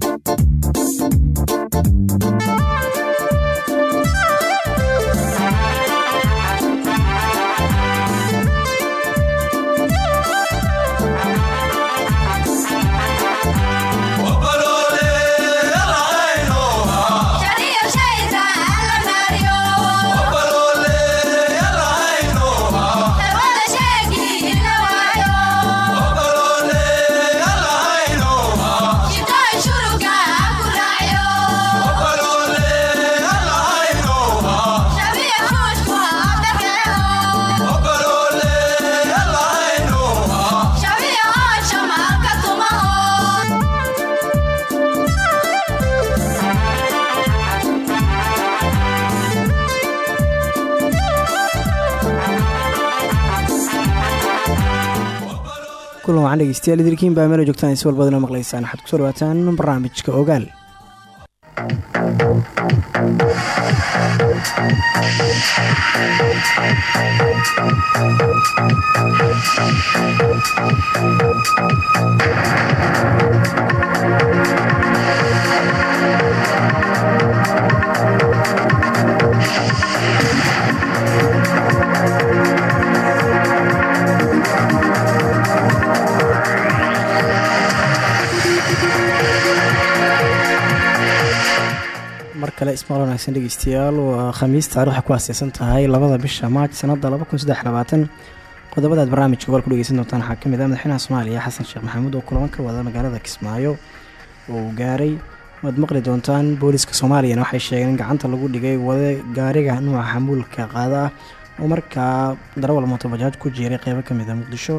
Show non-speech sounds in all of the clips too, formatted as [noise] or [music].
kulan wacan dhegeystayaal idirkiin baa meelo joogtaan si walbadana maqlaysaan. Waxaad ku soo dhawaataan barnaamijka ogaal kale ismaal wanaagsan dhegeystayaal waa khamiis taarikh ku aaseysan tahay labada bisha maaj sanada qodobadaad barnaamijka gobolka dhegeysan doontaan waxaa ka mid ah madaxweynaha soomaaliya xasan sheekh maxamuud oo kulamo ka wada magaalada kismaayo uu gaaray. Waad maqli doontaan booliska soomaaliyana waxay sheegeen in gacanta lagu dhigay wada gaariga nuuca xamuulka qaada. Ah oo markaa darawal mootobajaaj ku jiiray qeybo ka mid ah muqdisho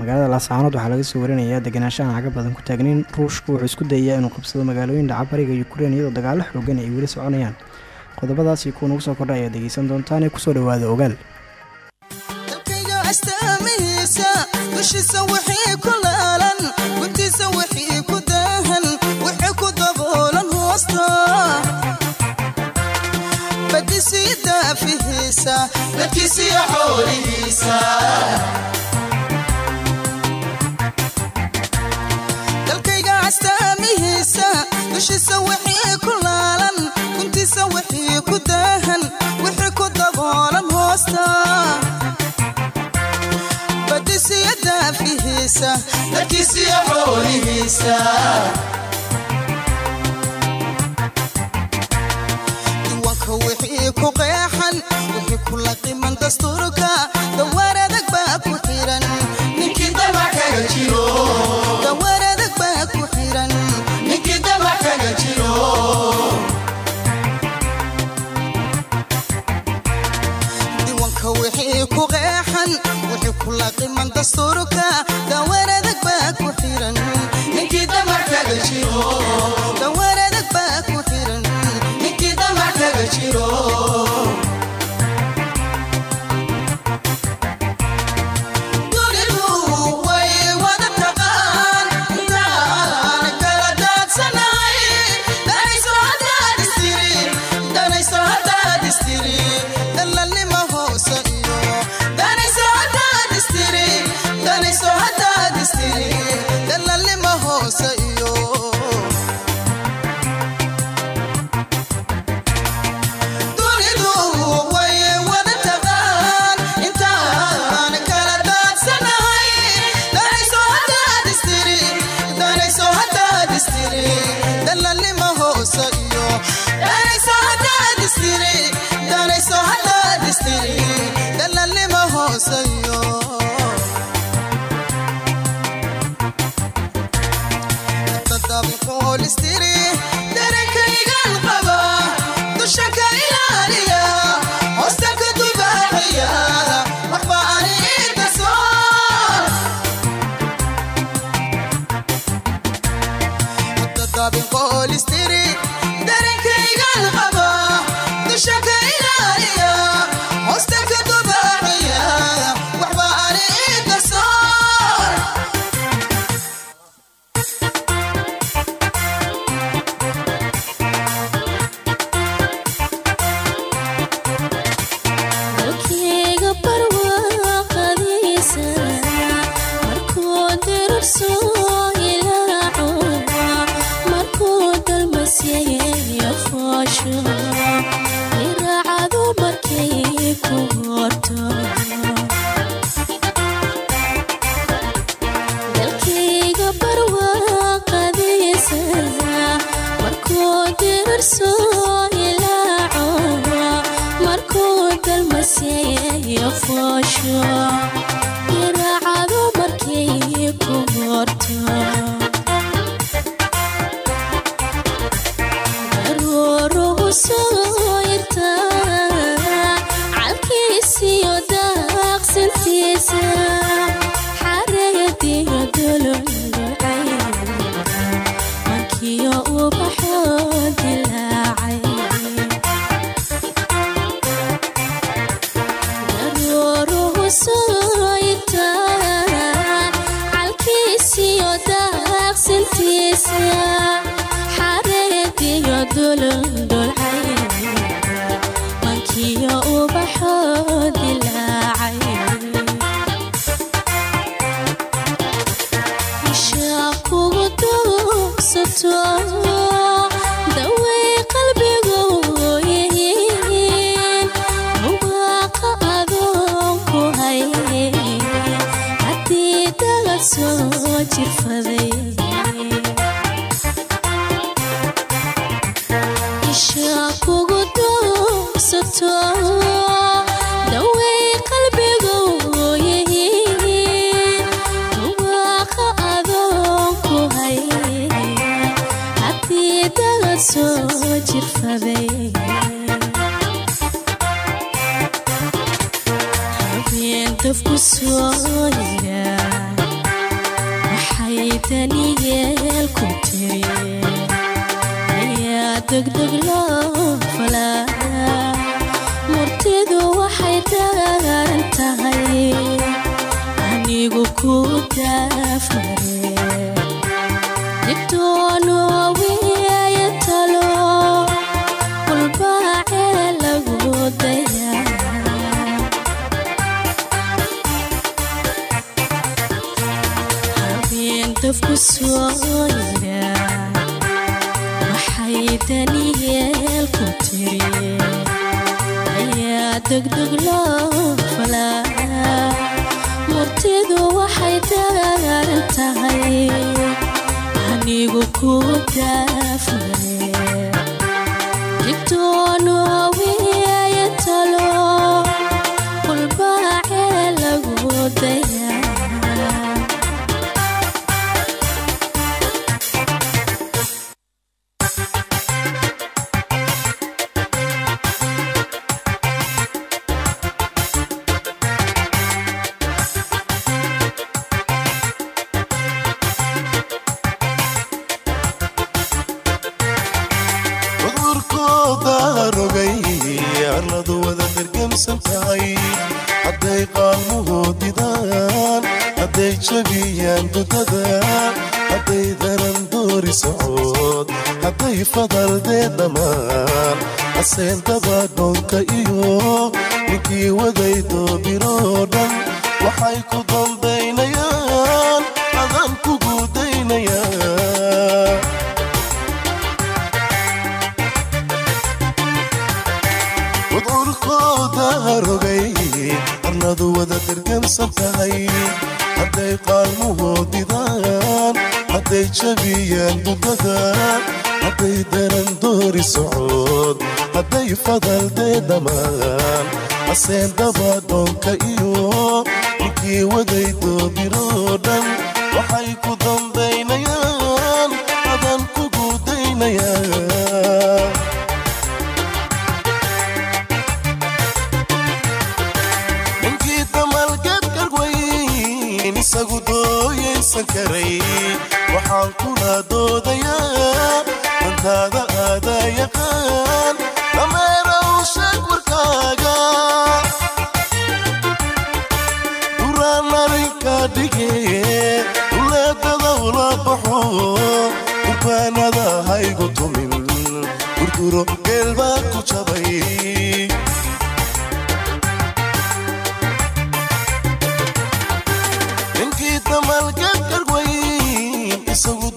magaalada laascaanood waxaa laga soo warinayaa deganaanshahan caga badan ku taagnin. Ruushku wuxuu isku dayayaa inuu qabsado magaalooyin dhaca bariga ukrein iyadoo dagaalo xoogan ay weli soconayaan. Qodobadaasi kuwa nagu soo kordha ayaad dhegeysan doontaan ee ku soo dhawaada ogaal. Dadkiisiyo xoolihiisa dushiisa wixii ku laalan guntiisa wixii ku daahan wixii ku daboolan hoosta. Badisiyo daafihiisa darkiisiyo xoolihiisa. Diiwaanka wixii ku qeexan wixii ku laqiman dastuurka laqiman سافر indah doodaya hantaada aada yaqaan dameera usan warkaaga. Duraan arinka dhige duleedadawla baxo dukaanada haygu tumin gurguro geelbaa ku jabay.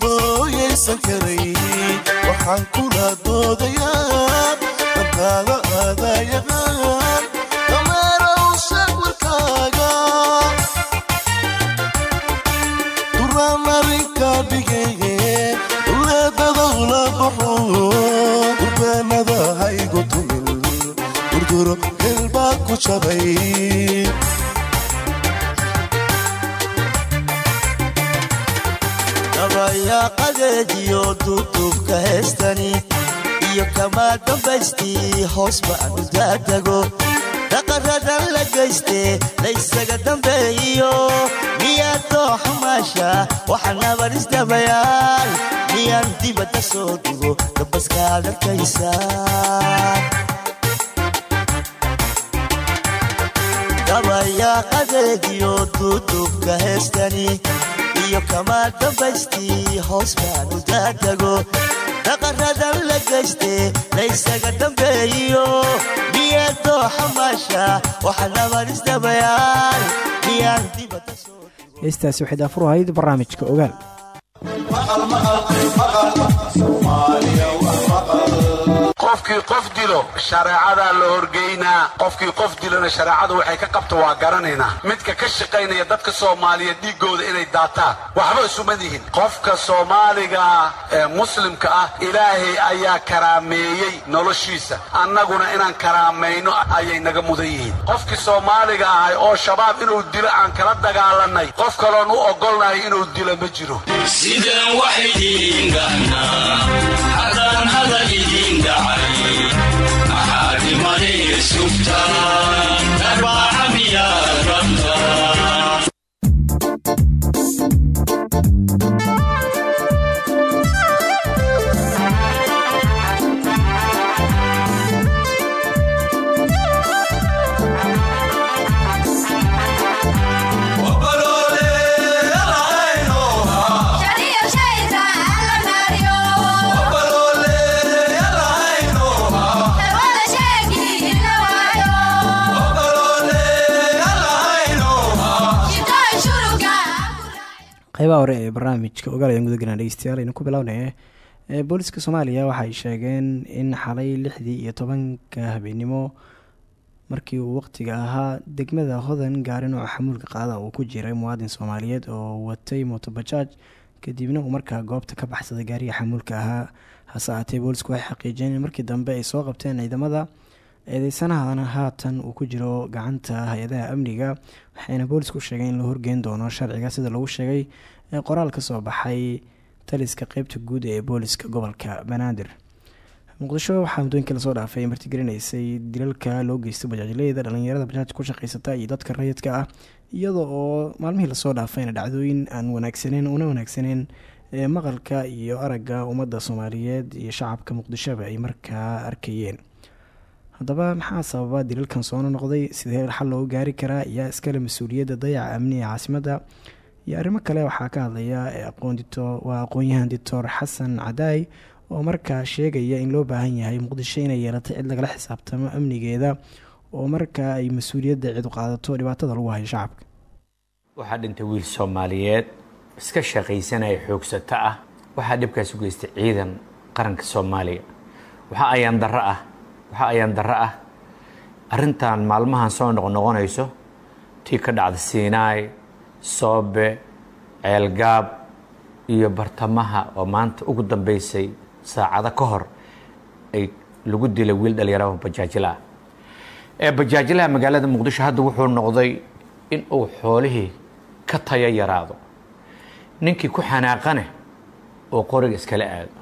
dooyaysan karayn waxaan kula doodayaa dantaada aadayaqaan dameerow sawirkaaga duraan arinka dhigee leedadawla baxo durbeenada haygu tumin durduro hilbaa ku jabay dabayaaqadeediyo duuduubka heestani iyo kamaa dambaystii hoos baanu daadago. Dhaqaradan la geystee laysaga dambeeyo. Miyaad dooxa maasha waxa nabar isdabayaal miyaan dibadda soo dhigo dambaskaad arkaysaa. Dabayaaqadeediyo duuduubka heestani iyo kamaa dambaystii hoos baanu daadago dhaqaradan la geystee laysaga dambeeyo miyaa dooxa maasha waxa nabar isdabayaal miyaan dibadda soo heestaasi waxay daafur ahayd barnaamijka ogaal qofkii qof dilo shareecadaa la horgeynaa qofkii qof dilona shareecadu waxay ka qabta waa garanaynaa. Midka ka shaqaynaya dadka soomaaliya dhiiggooda inay daataan waxba isuma dihin qofka soomaaliga ee muslimka ah ilaahay ayaa karaameeyey noloshiisa. Annaguna inaan karaamayno ayay naga mudan yihiin. Qofkii soomaaliga ahay oo shabaab inuu dilo aan kala dagaalanay qof kaloon u ogolnahay inuu dilo ma jiro. Sidaan wax idiin dhahnaa haddaan hadal idiin maxaa dhimanaya sugtaan barnaamijka ogaal ayaan gudagelna dhegeystayaal aynu ku bilownaya ee booliska soomaaliya waxay sheegeen in xalay lixdii iyo tobanka habeenimo markii uu waqtiga ahaa degmada hodan gaari nooca xamuulka qaada uu ku jiray muwaadin soomaaliyeed oo watay motobajaaj kadibna uu markaa goobta ka baxsaday gaariga xamuulka ahaa. Hase ahaatee boolisku waxay xaqiijiyeen in markii dambe ay soo qabteen ciidamada eedeysanahana haatan uu ku jiro gacanta hay'adaha amniga waxayna boolisku sheegeen in la horgeyn doono sharciga sida lagu sheegay ee qoraal ka soo baxay taliska qeybta guud ee booliska gobolka banaadir. Muqdisho waxaa muddooyinkii la soo dhaafay martigelinaysay dilalka loo geystay bajaajleyda dhalinyarada bajaaj ku shaqeysata iyo dadka rayidka ah iyada oo maalmihii la soo dhaafayna dhacdooyin aan wanaagsaneyn una wanaagsaneyn ee maqalka iyo aragga ummadda soomaaliyeed iyo shacabka muqdishoba ay markaa arkayeen. Haddaba maxaa sababa dilalkan soono noqday? Sidee xal loogu gaari karaa? Yaa iskale mas'uuliyadda dayaca amni ee caasimadda iyo arrimo kale waxaa ka hadlaya aqoondito waa aqoon-yahan doctor xasan cadaay oo markaa sheegaya in loo baahan yahay muqdisho inay yeelatay cid lagala xisaabtamo amnigeeda oo markaa ay mas'uuliyadda cid u qaadato dhibaatada lagu hayo shacabka. Waxaa dhintay wiil soomaaliyeed iska shaqaysanaya xoogsato ah waxaa dhibkaas u geystay ciidan qaranka soomaaliya. Waxaa ayaan darro ah waxaa ayaan darro ah. Arrintan maalmahan soo noqnoqonayso tii ka dhacda siinaay soobe ceelgaab iyo bartamaha oo maanta ugu dambeysay saacado ka hor ay lagu dilay wiil dhalinyaraha bajaajila ah ee bajaajilaha magaalada muqdisho hadda wuxuu noqday in uu xoolihii ka tayo yaraado. Ninkii ku xanaaqane oo qoriga iskala aado.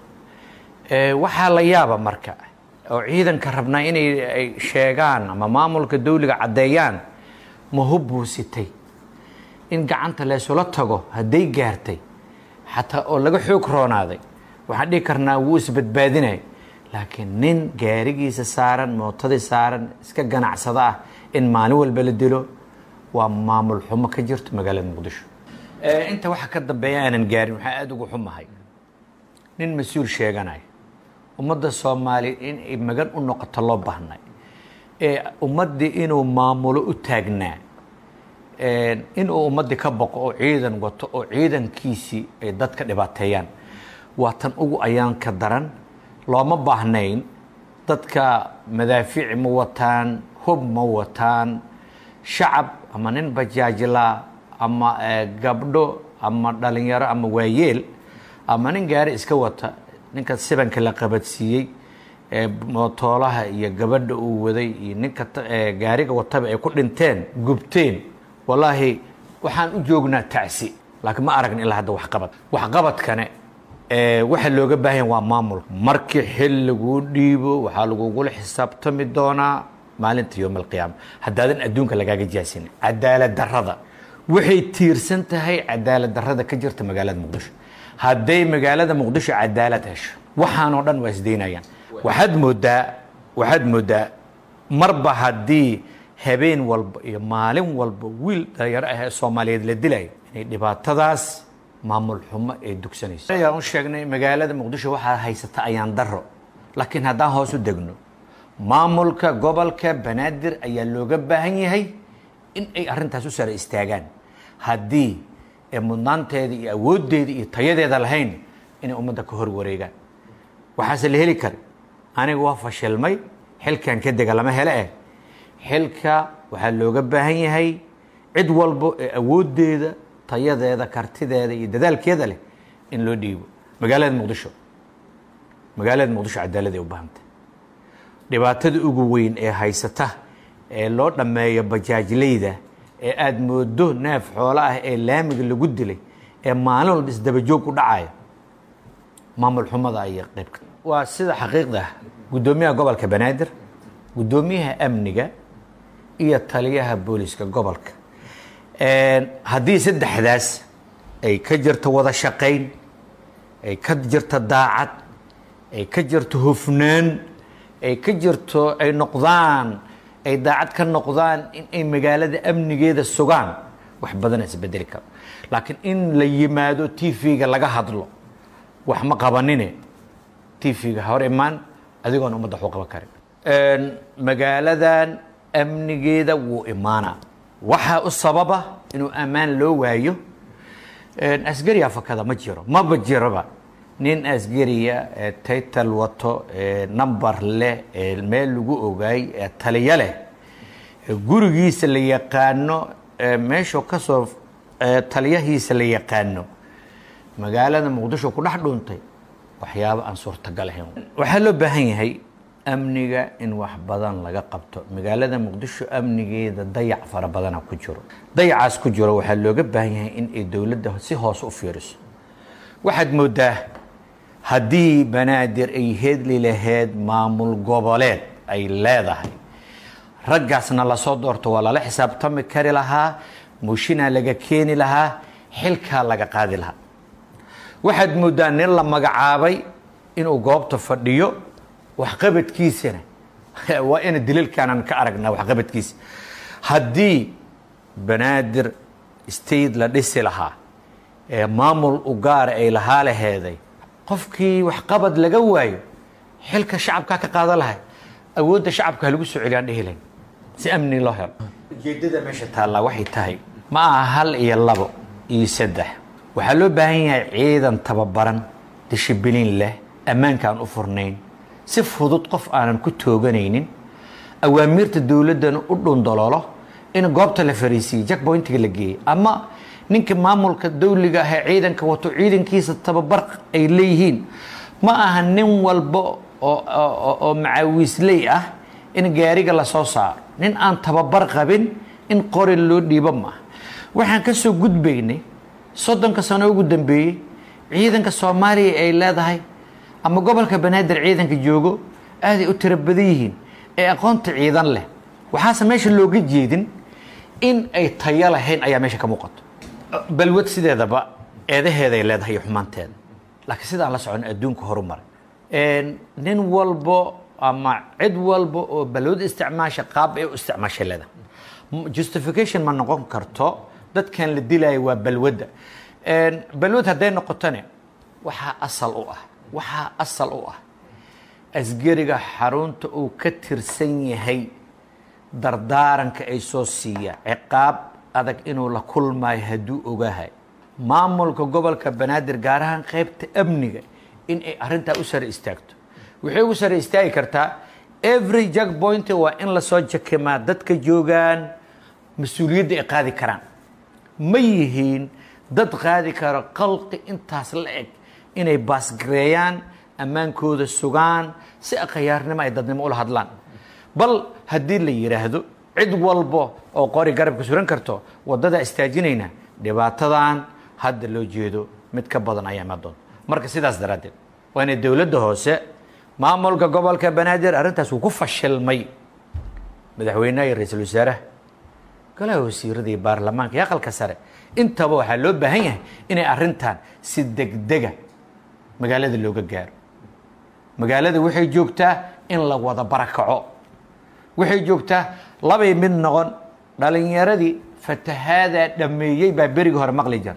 Waxaa la yaaba marka oo ciidanka rabnaa inay ay sheegaan ama maamulka dawliga caddeeyaan ma hubbuu sitay in gacanta leesula tago hadday gaartay xataa oo laga xoog roonaaday waxaan dhihi karnaa wuu isbadbaadinay laakiin nin gaarigiisa saaran mootadii saaran iska ganacsada ah in maalin walba la dilo waa maamul xumo ka jirto magaalada muqdisho. Inta waxa ka dambeeya aanan gaarin waxaa aada ugu xumahay. Nin mas'uul sheeganaya ummadda soomaaliya in ay magan u noqoto loo baahnay ee ummaddii inuu maamulo u taagnaa inuu ummaddii ka boqo oo ciidan wato oo ciidankiisii ay dadka dhibaateeyaan. Waa tan ugu ayaan ka daran. Looma baahnayn dadka madaafiic ma wataan hub ma wataan shacab ama nin bajaajla ama gabdho ama dhalinyaro ama waayeel ama nin gaari iska wata. Ninka sibanka la qabadsiiyey mootoolaha iyo gabadha uu waday iyo ninka gaariga wataba ay ku dhinteen gubteen wallaahi waxaan u joognaa tacsi laakiin ma aragna ilaa hadda waxqabad waxqabadkane waxa looga baahan waa maamul. Markii xil laguu dhiibo waxaa lagugula xisaabtami doonaa maalinta yowm alqiyaama haddaadan adduunka lagaaga jaasin. Cadaalad darrada waxay tiirsan tahay cadaalad darrada ka jirta magaalada muqdisho. Hadday magaalada muqdisho cadaalad hesho waxaanoo dhan waa isdaynayaan waxaad moodaa waxaad moodaa marba haddii habeen walba iyo maalin walba wiil dhalinyaro ah ee soomaaliyeed la dilayo inay dhibaatadaas maamul xumo ee dugsanayso. Ayaan u sheegnay magaalada muqdisho waxaa haysata ayaan daro laakiin haddaan hoos u degno maamulka gobolka banaadir ayaa looga baahan yahay in ay arrintaas u sara istaagaan. Haddii ee mudnaanteeda iyo awooddeeda iyo tayadeeda lahayn inay ummadda ka hor wareegaan. Waxaase la heli kara aniga waa fashilmay xilkan ka dega lama hele eh xilka waxaa looga baahan yahay cid walba ee awooddeeda tayadeeda kartideeda iyo dadaalkeeda leh in loo dhiibo. Magaalada muqdisho. Magaalada muqdisho cadaaladay u baahantay. Dhibaatada ugu weyn ee haysata ee loo dhammeeyo bajaajleyda ee aada moodo neef xoolo ah ee laamiga lagu dilay ee maalin walba isdabajoog u dhacaya maamul xumada ayay qayb ka waa sida xaqiiqda ah. Guddoomiyaha gobolka banaadir guddoomiyaha amniga iyo taliyaha booliska gobolka. Haddii saddexdaas ay ka jirto wada shaqayn ay ka jirto daacad ay ka jirto hufnaan ay ka jirto ay noqdaan ay daacad ka noqdaan in ay magaalada amnigeeda sugaan wax badana isbedeli karo laakiin in la yimaado t v-ga laga hadlo wax ma qabanine. T v-ga hor imaan adigoon ummadda waxu qaban karin magaaladan amnigeeda wuu imaanaa. Waxaa u sababa inuu ammaan loo waayo asgariya fakada ma jiro maba jiroba nin asgariya taytal wato number leh meel lagu ogaay taliyo leh. Gurigiisa la yaqaano meeshuu ka soo taliyahiisa la yaqaano. Magaalada muqdisho ku dhex dhuuntay waxyaabo aan suurtagal ahayn. Waxaa loo baahan yahay amniga in wax badan laga qabto. Magaalada muqdisho amnigeeda dayac fara badana ku jiro. Dayacaas ku jiro waxaa looga baahan yahay in ay dowladda si hoose u fiiriso. Waxaad moodaa haddii banaadir ay hedli laheyd maamul goboleed ay leedahay raggaasna la soo doorto waa lala xisaabtami kari lahaa muushinaa laga keeni lahaa xilkaa laga qaadi lahaa. Waxaad moodaa nin la magacaabay inuu goobta fadhiyo waxqabadkiisana. [laughs] Waa ina dilalkaanan ka aragnaa waxqabadkiisa haddii banaadir state la dhisi lahaa ee maamul u gaara ay lahaa laheeday qofkii waxqabad laga waayo xilka shacabkaa ka qaadan lahay awoodda shacabka halagu soo celiyaan dhihi lahayn. Si amni loo helo. Ujeeddada meesha taallaa waxay tahay ma aha hal iyo labo iyo saddex. Waxaa loo baahan yahay ciidan tababaran dishibiliin leh ammaankaan u furnayn si fudud qof aanan ku tooganaynin awaamiirta dowladdana u dhundaloolo in goobta la fariisiiyey jackpointiga la geeyey ama ninka maamulka dawliga ah ee ciidanka wato ciidankiisa tababar ay leeyihiin. Ma aha nin walba oo macaawiisley ah in gaariga la soo saaro. Nin aan tababar qabin in qori loo dhiibo maaha waxaan ka soo gudbaynay soddonka sano ugu dambeeyey ciidanka soomaaliya ay leedahay ama gobolka banaadir ciidanka joogo aaday u tiro badan yihiin ee aqoonta ciidan leh. Waxaase meesha looga jeedin in ay tayo lahayn ayaa meesha ka muuqato. Balwad sideedaba eedaheeday leedahay xumaanteeda laakiin sidaan la socon adduunka horumaray nin walbo ama cid walba oo balwad isticmaasha qaab ay u isticmaashay leedahay. Justification ma noqon karto. Dadkan la dilaya waa balwadda balwad hadday noqotone waxaa asal u ah waxaa asal u ah. Asgariga xarunta uu ka tirsan yahay dardaaranka ay soo siiya ciqaab adag inuu la kulmaayo hadduu ogaahay. Maamulka gobolka banaadir gaar ahaan qaybta amniga in ay arrintaa u sare istaagto. Waxay ugu sare istaagi kartaa every jag point waa in la soo jakimaa dadka joogaan mas'uuliyadda ay qaadi karaan. Ma yihiin dad qaadi karo qalqi intaas la eg inay baasgareeyaan ammaankooda sugaan si akhayaarnimo ay dadnimo ula hadlaan. Bal haddii la yidhaahdo cid walbo oo qori garabka suran karto waddadaa istaajinayna dhibaatadan hadda loo jeedo mid ka badan ayaa imaan marka sidaas daraaddeed waa inay dowladda hoose maamulka gobolka banaadir arrintaas uu ku fashilmay. Madaxweynaha iyo ra'iisul wasaaraha golaha wasiirada iyo baarlamaanka iyo aqalka sare intaba waxaa loo baahan yahay inay arrintan si degdega magaalada looga gaaro. Magaalada waxay joogtaa in la wada barakaco. Waxay joogtaa labay mid noqon dhalinyaradii fatahaada dhameeyey baa berigii hore maqli jir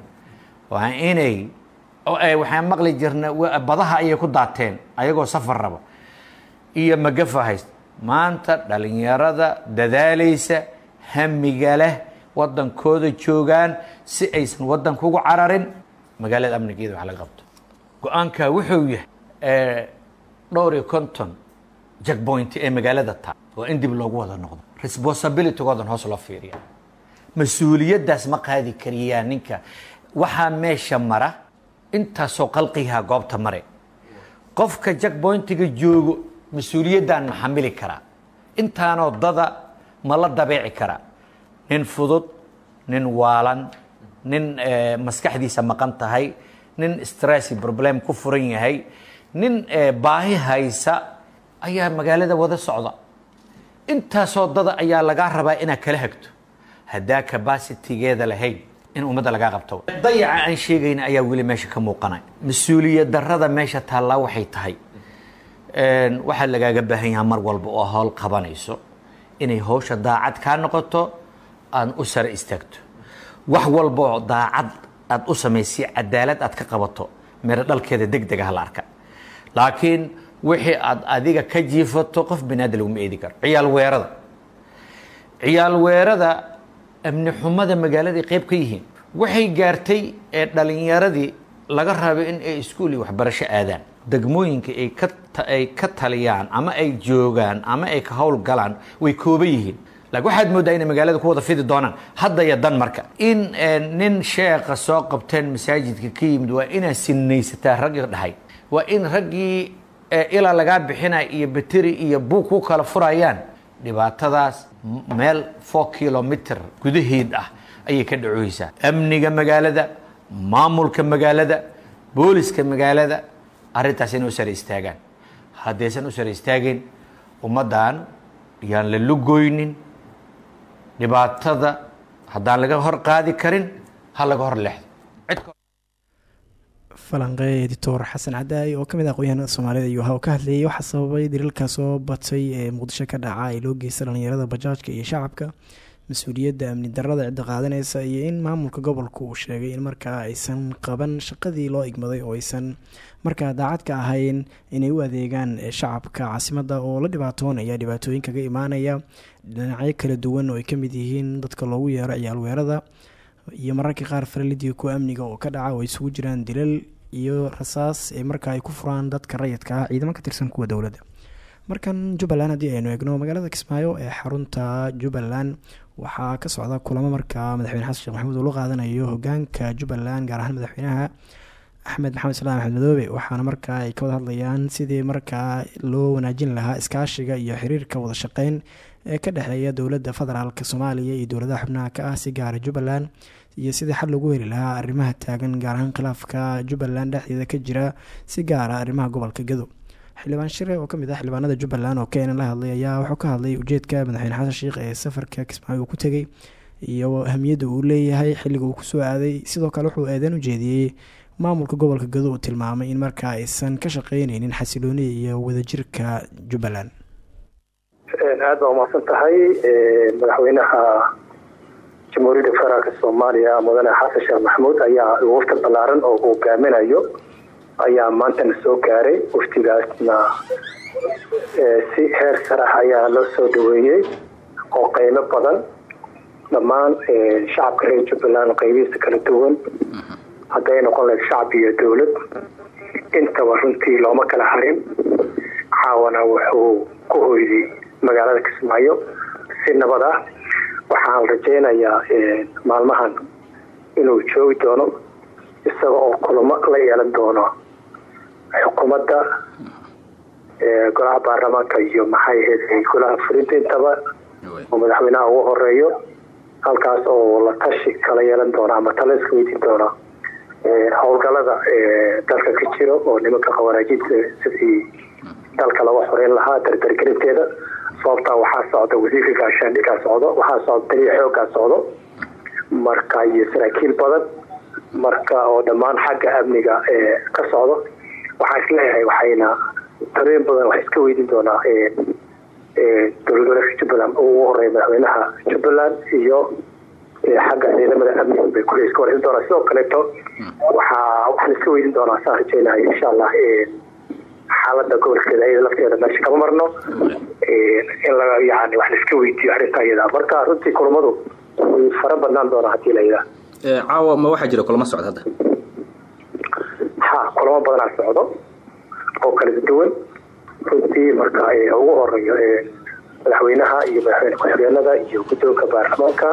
waa inay waxaan maqli jirna badaha ayay ku daateen ayagoo safar raba iyo magafa hayst maanta dhalinyarada dadaalaysa hamiga leh wadankooda joogaan si aysan wadanka ugu cararin. Magaalada amnigeeda wax laga qabto go'aanka wuxuu yahay dhowr iyo konton jackpoint ee magaalada taa waa in dib loogu wada noqdo. Responsibilitygoodan hoos loo fiiriya mas'uuliyaddaas ma qaadi kariyaa ninka. Waxaa meesha mara intaasoo qalqigaha goobta mare. Qofka jackpointiga joogo mas'uuliyaddan ma xamili karaa intaanoo dada ma la dabeeci karaa nin fudud nin waalan nin maskaxdiisa maqan tahay nin stressi problem ku furan yahay nin baahi haysa ayaa magaalada wada socda. Intaasoo dada ayaa lagaa rabaa inaad kala hagto. Haddaa cabacitigeeda lahayn in ummadda lagaa qabto. Dayaca aan sheegayna ayaa weli meesha ka muuqanay. Mas'uuliyad darada meesha taallaa waxay tahay. Waxaa lagaaga baahan yahaa mar walba oo howl qabanayso inay howsha daacad kaa noqoto aad u sare istaagto. Wax walba oo daacad aad u samaysay cadaalad aad ka qabato miro dhalkeeda deg deg ah la arka. Laakiin wixii aad adiga ka jiifato qof binaada laguma eedi karo. Ciyaal weerada ciyaal weerada amni xumada magaaladay qayb ka yihiin. Waxay gaartay ee dhalinyaradii laga rabo in ay iskuul waxbarasho aadaan. Degmooyinka ay ka ay ka taliyaan ama ay joogaan ama ay ka howl galaan way kooban yihiin laakiin waxaad mooddaa inay magaalada ku wada fidi doonaan hadda iyo dan marka. In nin sheekha soo qabteen masaajidka ka yimid waa inaad sinaysataa raggii dhahay. Waa in raggii ilaa lagaa bixinaya iyo bateri iyo buug ku kala furayaan dhibaatadaas meel four kilomitr gudaheed ah ayay ka dhacoysaa amniga magaalada maamulka magaalada booliska magaalada arrintaas inay u sare istaagaan. Haddaysan u sare istaageen ummaddan yaan la lugoynin dhibaatada haddaan laga hor qaadi karin ha laga hor leexdo. Falanqee editoor xasan cadaay oo ka mid ah aqoonyahanada soomaalida iyo waxa uu ka hadlayay waxaa sababay diriilka soo batay ee muqdisho ka dhaca ee loo geysta dhalinyarada bajaajka iyo shacabka mas'uuliyadda amni darada cidda qaadanaysa iyo in maamulka gobolku uu sheegay in markaa aysan qaban shaqadii loo igmaday oo aysan markaa daacad ka ahayn inay u adeegaan shacabka caasimadda oo la dhibaatoonaya dhibaatooyin kaga imaanaya dhinacyo kala duwan oo ay ka mid yihiin dadka loogu yeero ciyaal weerada iyo mararka qaar faralidii kuwa amniga oo ka dhaca oo isugu jiraan dilal iyo rasaas ee markaa ay ku furaan dadka rayidka ah ciidamo ka tirsan kuwa dowladda. Markan jubbaland haddii aynu eegno magaalada kismaayo ee xarunta jubbaland waxaa ka socda kulamo markaa madaxweyne xasan sheekh maxamuud uu la qaadanayo hogaanka jubbaland gaar ahaan madaxweynaha axmed maxamed salaam axmed madoobe waxaana markaa ay ka wada hadlayaan sidii markaa loo wanaajin lahaa iskaashiga iyo xiriirka wada shaqeyn ee ka dhexeeya dowladda federaalk soomaaliya iyo dowladaha xubnaha ka ah si gaara jubbaland iyo sidii xal lagu heli lahaa arrimaha taagan gaar ahaan khilaafka jubbaland dhexdeeda ka jira si gaara arrimaha gobolka gado xildhibaan shire oo ka mid ah xildhibaanada jubbaland oo keenan la hadlay ayaa wuxuu ka hadlay ujeedka madaxweyne xasan sheikh ee safarka kismaayo uu ku tegay iyo ahamiyadda uu leeyahay xilliga uu ku soo aaday. Sidoo kale wuxuu eedan u maamulka gobolka gado uu tilmaamay in markaa aysan ka shaqeyneynin xasiloonida iyo wadajirka jubbaland aad baa umahadsan tahay madaxweynaha jamhuuriyadda federaalk soomaaliya mudane xasan sheekh maxamuud ayaa wafti ballaaran oo hogaaminayo ayaa maantana soo gaaray. Waftigaasna si heer sarax ayaa loo soo dhaweeyey oo qaylo badan. Dhammaan shacabka reer jubbaland qaybihiisa kala duwan. Hadday noqon lahayd shacab iyo dowlad intaba runtii looma kala harin. Caawana wuxuu ku hoyday magaalada kismaayo si nabad ah. Waxaan rajaynayaa maalmahan inuu joogi doono isaga oo kulamo la yeelan doono xukuumadda golaha baarlamaanka iyo maxay ahayd golaha fulinta intaba oo madaxweynaha ugu horeeyo halkaas oo la tashi kala yeelan doona ama tala iska weydiin doona howlgalada dalka ka jiro oo nimanka khawaaraajinta sidii dalka laga xoreyn lahaa dardargelinteeda sababtaa waxaa socda wasiirka gaashaandhigaa socdo waxaa socda taliya xoogaa socdo marka iyo saraakiil badan marka oo dhammaan xagga amniga ka socdo. Waxaa is leeyahay waxayna talooyin badan wax iska weydiin doonaa dowlad goleedka jubbaland ugu horreeya madaxweynaha jubbaland iyo xagga ciidamada amniga bay kule iska wareysan doonaa sidoo kaleeto waxaa waxaan iska weydiin doonaa saan rajeynahay insha allah xaalada gobolkeeda iyada lafteeda meesha kama marno. In laga yani wax laiska weydiiyo arrinta iyada marka runtii kulamadu way fara badnaan doonaa haddii la yidhaah caawa ma waxaa jira kulamo socda hadda? Ha kulamo badanaa socdo oo kala duwan. Runtii marka ugu horeeyo madaxweynaha iyo madaxweyne ku-xigeenada iyo guddoonka baarlamaanka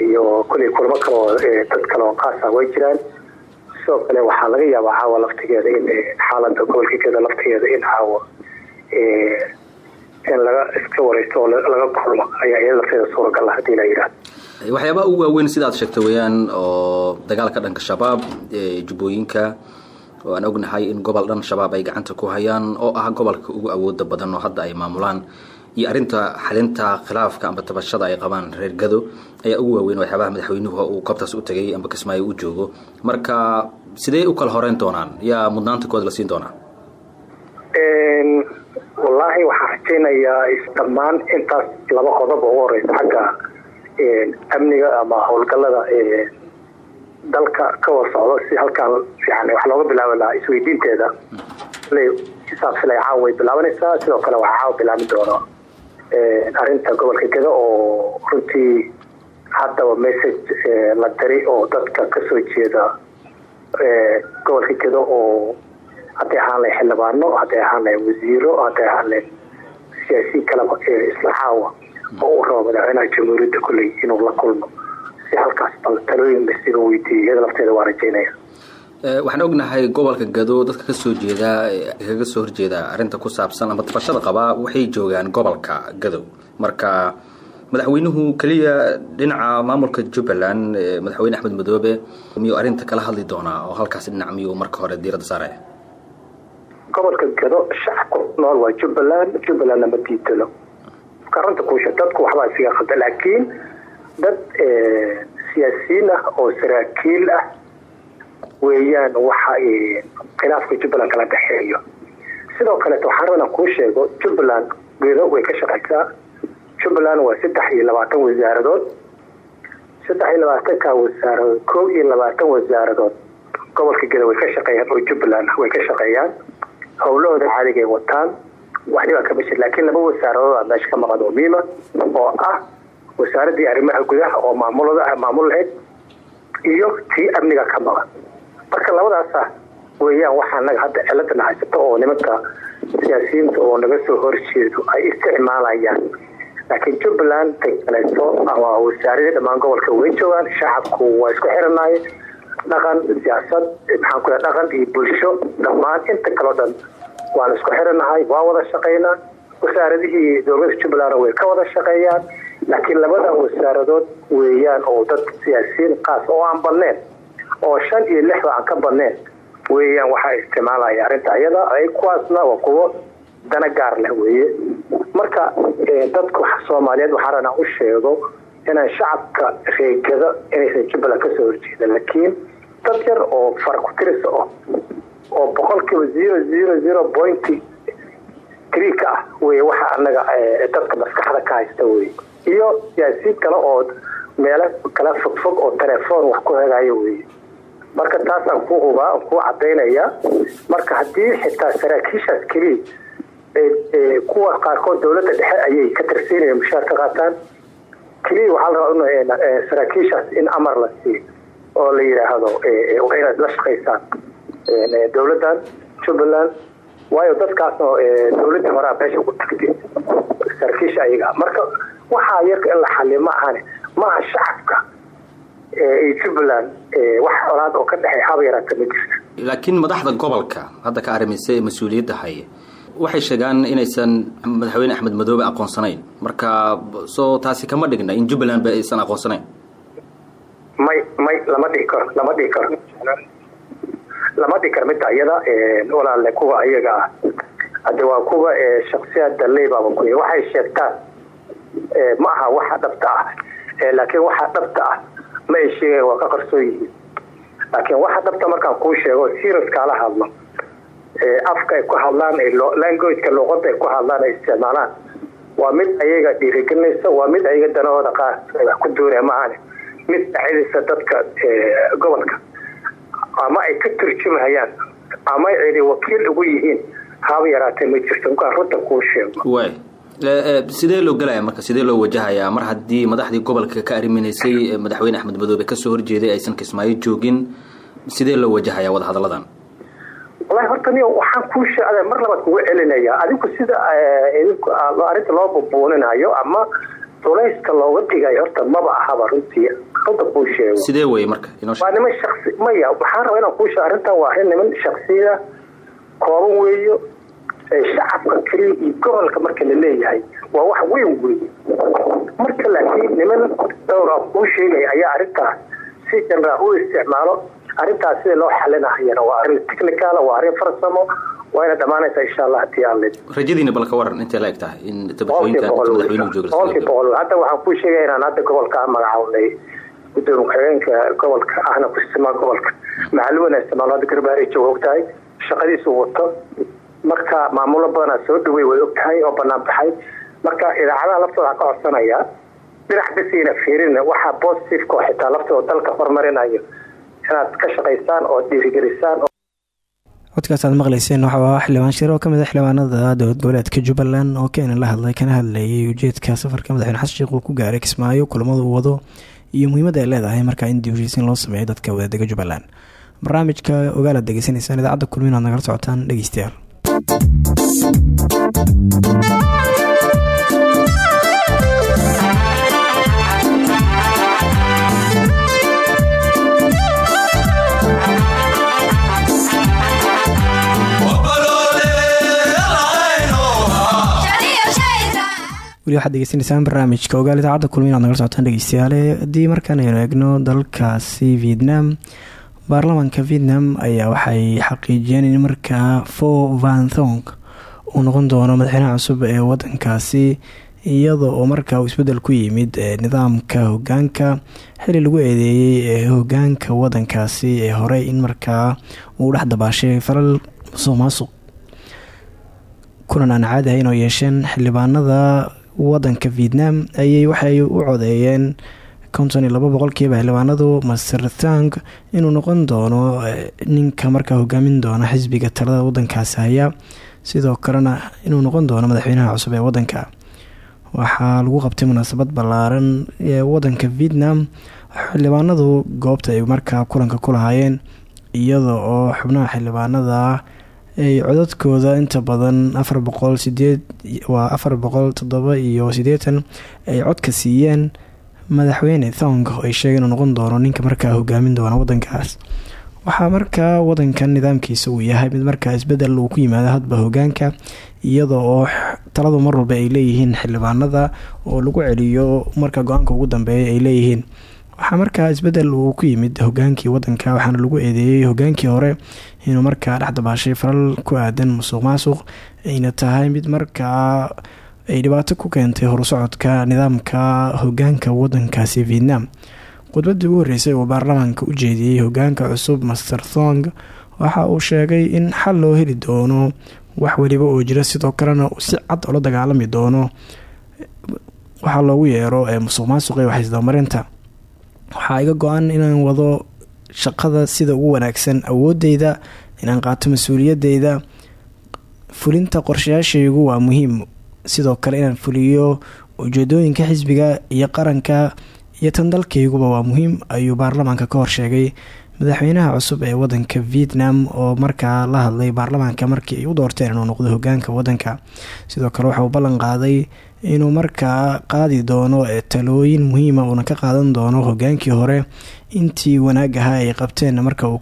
iyo kuley kulamo kale oo dad kale oo qaasa way jiraan sidoo kale waxaa laga yaabaa caawa laftigeeda in xaalada gobolka geeda laftigeeda in caawa in laga iska wareysto oo laga kulmo. Ayaa iyada lafteeda suuragal ah haddii la yidhahdo waxyaabaha ugu waaweyn sidaad sheegta weeyaan oo dagaalka dhanka shabaab jubbooyinka oo aan ognahay in gobol dhan shabaab ay gacanta ku hayaan oo ah gobolka ugu awooda badan oo hadda ay maamulaan iyo arrinta xalinta khilaafka amba tabashada ay qabaan reer gado ayaa ugu waaweyn waxyaabaha madaxweynuhu uu goobtaas u tegay amba kismaayo u joogo. Marka sidee u kala horeyn doonaan yaa mudnaanta kood la siin doonaa? Wallaahi waxaan rajaynayaa dhammaan intaas laba qodob ugu horeysa xagga amniga ama howlgalada dalka ka wada socdo si halkaan yani wax looga bilaabi lahaa isweydiinteeda. Xisaabsila caawa way bilaabanaysaa sidoo kale waxaa caawa bilaabi doono arinta gobolka geda oo runtii haddaba message la diri oo dadka ka soo jeeda gobolka geda oo hadday ahaan lahay xildhibaano hadday ahaan lahay wasiiro hadday ahaan lahay siyaasiyiin kaleba isla caawa oo uu rabo jamhuuriyadda kulley inuu la kulmo. Si halkaas bal talooyin lasiga weydiiyo iyada lafteeda waa rajaynaya waxaan ognahay gobolka gado dadka ka soo jeeda kaga soo horjeeda arrinta ku saabsan ama tabashada qabaa waxay joogaan gobolka gadow marka madaxweynuhu keliya dhinaca maamulka jubbaland madaxweyne axmed madoobe miyuu arrinta kala hadli doonaa oo halkaas dhinac miyuu marka hore diiradda saaraya gobolka gado shacabka nool waa jubbaland jubbalandna ma diidano arrinta kuusha dadku waxbaa isiga qalda laakiin dad siyaasiyiin ah oo saraakiil ah weeyaan waxa khilaafka jubbaland kala dhexeeyo. Sidoo kaleeto waxaan rabana kuu sheego jubbaland geedo way ka shaqaysaa. Jubbaland waa saddex iyo labaatan wasaaradood. Saddex iyo labaatanka wasaaradood kow iyo labaatan wasaaradood gobolka gedo way ka shaqeeyaan oo jubbaland way ka shaqeeyaan. Howlahooda caadigay wataan wax dhibaa kama jir laakiin laba wasaaradood aa meesha ka maqan oo miima oo ah wasaaradii arrimaha gudaha oo maamul lahayd iyo tii amniga ka maqan marka labadaasa weeyaan waxaa naga hadda ciladana haysato oo nimanka siyaasiyiinta oo naga soo horjeedo ay isticmaalayaan. Laakiin jubbaland kaleeto ama wasaaradii dhammaan gobolka way joogaan shacabku waa isku xiranaye dhaqan siyaasad maxaan ku dhaqan iyo bulsho dhammaan inta kaleo dhan waan isku xiranahay waa wada shaqaynaa wasaaradihii dowladda jubbaland way ka wada shaqeeyaan laakiin labada wasaaradood weeyaan oo dad siyaasiyiin qaas oo aan badneen oo shan iyo lixba aan ka badneen weeyaan waxaa isticmaalaya arrinta ayada ay kuwaasna waa kuwo dana gaar leh weeye. Marka dadku soomaaliyeed waxaa rabnaa u sheego inaan shacabka reegado inaysan jubbaland ka soo horjeeda laakiin dad yar oo faraku-tiris ah oo boqolkiiba zero zero zero pointy three ka ah wey waxa anaga dadka maskaxda ka haysta wey iyo siyaasiyiin kale oo meelo kala fogfog oo telefoon wax ku hagayo wey marka taasaan ku hubaa ku cadaynaya marka haddii xitaa saraakiishaas keliya kuwa qaarkood dowladda dhexe ayay ka tirsiinaya mushaar ka qaataan keliya waxaa la rabaa saraakiishaas in amar la siiyo oo la yidhaahdo waa inaad la shaqaysaan dowladdan jubbaland waayo dadkaasna dowladda horaa meesha ku tagtay saraakiisha ayaga. Marka waxaa yarka in la xaliyo ma ahane maaha shacabka iyo jubbaland wax colaad oo ka dhexey haba yaraata ma jirta laakiin madaxda gobolka hadda ka arrimaysay ee mas'uuliyadda haya waxay sheegaan inaysan madaxweyne axmed madoobe aqoonsanayn. Marka soo taasi kama dhigna in jubbaland ba aysan aqoonsanayn. May may lama dhihi karo lama dhihi karo. Lama dhihi karo midda iyada walaale kuwa ayaga ah. Hade waa kuwa shaksiyada leybaba ku waxay sheegtaan ma aha waxa dhabta ah. Laakiin waxa dhabta ah ma ay waa ka qarsoon yihiin. Laakiin waxa dhabta markaan kuu sheego serious kaala hadlo. Afka ay ku hadlaan languageka luuqada ay ku hadlaan ay isticmaalaan. Waa mid ayaga dhiirigelinaysa waa mid ayaga danahooda qaar wax ku doonaya maahane mid dhacidaysa dadka gobolka. Ama ay ka turjumahayaan ama ay wakiil ugu yihiin. Haba yaraatee ma jirto markaan sheego sidee loo gelaya marka? Sidee loo wajahayaa? Mar haddii madaxdii gobolka ka arriminaysay madaxweyne axmed madoobe ka soo horjeeday aysan kismaayo joogin sidee loo wajahayaa wadahadalladan walahi horta ni waxaan kuu sheegay mar labaad kugu celinaya. Adigu sida arrinta loo bubuuninayo ama dulayska looga dhigayo horta maba ahaba runtii. Runta kuu sheego. Sidee wey marka? Waa niman shaqsi maya waxaan rabaa inaan kuu sheego arrintan waa arrin niman shaksiya kooban weeyo shacabka keliya iyo gobolka marka la leeyahay waa wax weyn weeye marka laakiin niman dhowr a kuu sheegaya ayaa arrintaas si janraal u isticmaalo arrintaas sida loo xalinahayana waa arrin technical waa arrin farsamo waa ina dhamaanaysa insha allah haddii aan rajadiina bal ka waran intay la eg tahay in hadda waxaan kuu sheegaya inaan hadda gobolka magacawnay gudoomiye ku-xigeenka gobolka ahna kusimaa gobolka. Macluumana isticmaalo hadda garbaari jooga ogtahay shaqadiisu wato marka maamulo badanaa soo dhawey way ogtahay oo banaan baxay. Marka idaacadaha laftooda ka codsanaya dhinac basiina fiirin waxaa positiveka oo xitaa laftooda dalka horumarinayo. Inaad ka shaqaysaan oo dhiirigelisaan codkaas aad maqleyseen waxa waa xildhibaan shir oo ka mid a xildhibaanada dowlad goboleedka jubbaland. Oo keenan la hadlay kana hadlayay ujeedka safarka madaxweyne xasan sheekh uu ku gaaray kismaayo kulamada uu wado iyo muhiimadda ay leedahay markaa in dibheshiisiin loo sameeyo dadka wadadega jubbaland. Barnaamijka ogaalaad degeysanaysaan idaacadda kulmin aad nagala socotaan dhegeystayaal weli waxaad degeysanaysaan barnaamijka ogaal idaacadda kulmi inaad nagala socotaan dhegeystayaale haddii markaan aynu eegno dalkaasi vietnam baarlamaanka vietnam ayaa waxay xaqiijiyeen in markaa fo vanthong uu noqon doono madaxweynaha cusub ee wadankaasi iyada oo markaa uu isbeddel ku yimid nidaamka hogaanka xili lagu eedeeyey ee hogaanka wadankaasi ee horey in markaa uu dhex dabaashay falal musuq maasuq kulan aan caadi ahayn oo yeesheen xildhibaanada wadanka vietnam ayay waxay u codeeyeen konton iyo labo boqolkiiba xildhibaanadu master thang inuu noqon doono ninka markaa hogaamin doona xisbiga talada wadankaasi haya sidoo kalena inuu noqon doono madaxweynaha cusub ee wadanka waxaa lagu qabtay munaasabad ballaaran ee wadanka vietnam. Xildhibaanadu goobta ay markaa kulanka ku lahaayeen iyada oo xubnaha xildhibaanada ay codadkooda inta badan afar boqol sideed waa afar boqol toddoba iyo siddeetan ay codka siiyeen madaxweyne thong oo ay sheegeen inuu noqon doono ninka markaa hogaamin doona wadankaas waxaa markaa wadankan nidaamkiisa uu yahay mid markaa isbeddel uu ku yimaado hadba hogaanka iyada oo taladu mar walba ay leeyihiin xildhibaanada oo lagu celiyo marka go'aanka ugu dambeeya ay leeyihiin. Waxaa markaa isbeddel uu ku yimid hogaankii wadanka waxaana lagu eedeeyey hogaankii hore inuu markaa dhex dabaashay falal ku aadan musuq maasuq ayna tahay mid markaa ay dhibaato ku keentay horusocodka nidaamka hogaanka wadankaasi vietnam. Khudbadii ugu horreysay uu baarlamaanka u jeediyey hogaanka cusub master thong waxa uu sheegay in xal loo heli doono wax weliba oo jira sidoo kalena si cad oola dagaalami doono waxaa loogu yeero ee musuq maasuq ee waxaisdabamarinta waxaa iga go-an inaan wado shaqada sida ugu wanaagsan awoodeyda inaan qaato mas'uuliyadeyda. Fulinta qorshayaashaygu waa muhiim sidoo kale inaan fuliyo ujeedooyinka xisbiga iyo qaranka iyo tan dalkayguba waa muhiim ayuu baarlamaanka ka horsheegay. Madaxweynaha cusub ee wadanka vietnam oo markaa la hadlay baarlamaanka markii ay u doorteen inuu noqdo hogaanka wadanka sidoo kale waxa uu ballan qaaday inuu markaa qaadi doono talooyin muhiima uuna ka qaadan doono hogaankii hore intii wanaag ahaa ay qabteen marka uu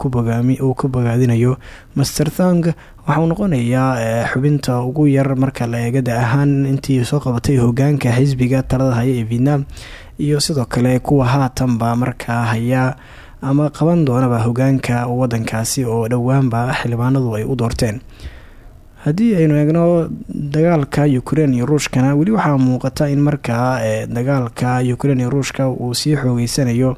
ku bogaadinayo master thong waxauu noqonayaa xubinta ugu yar marka la eegada ahaan intii soo qabatay hogaanka xisbiga talada haya ee vietnam iyo sidoo kale kuwa haatanba markaa haya ama qaban doonaba hogaanka wadankaasi oo dhowaanba xildhibaanadu ay u doorteen haddii aynu eegno dagaalka ukrein iyo ruushkana weli waxaa muuqata in markaa dagaalka ukrein iyo ruushka uu sii xoogeysanayo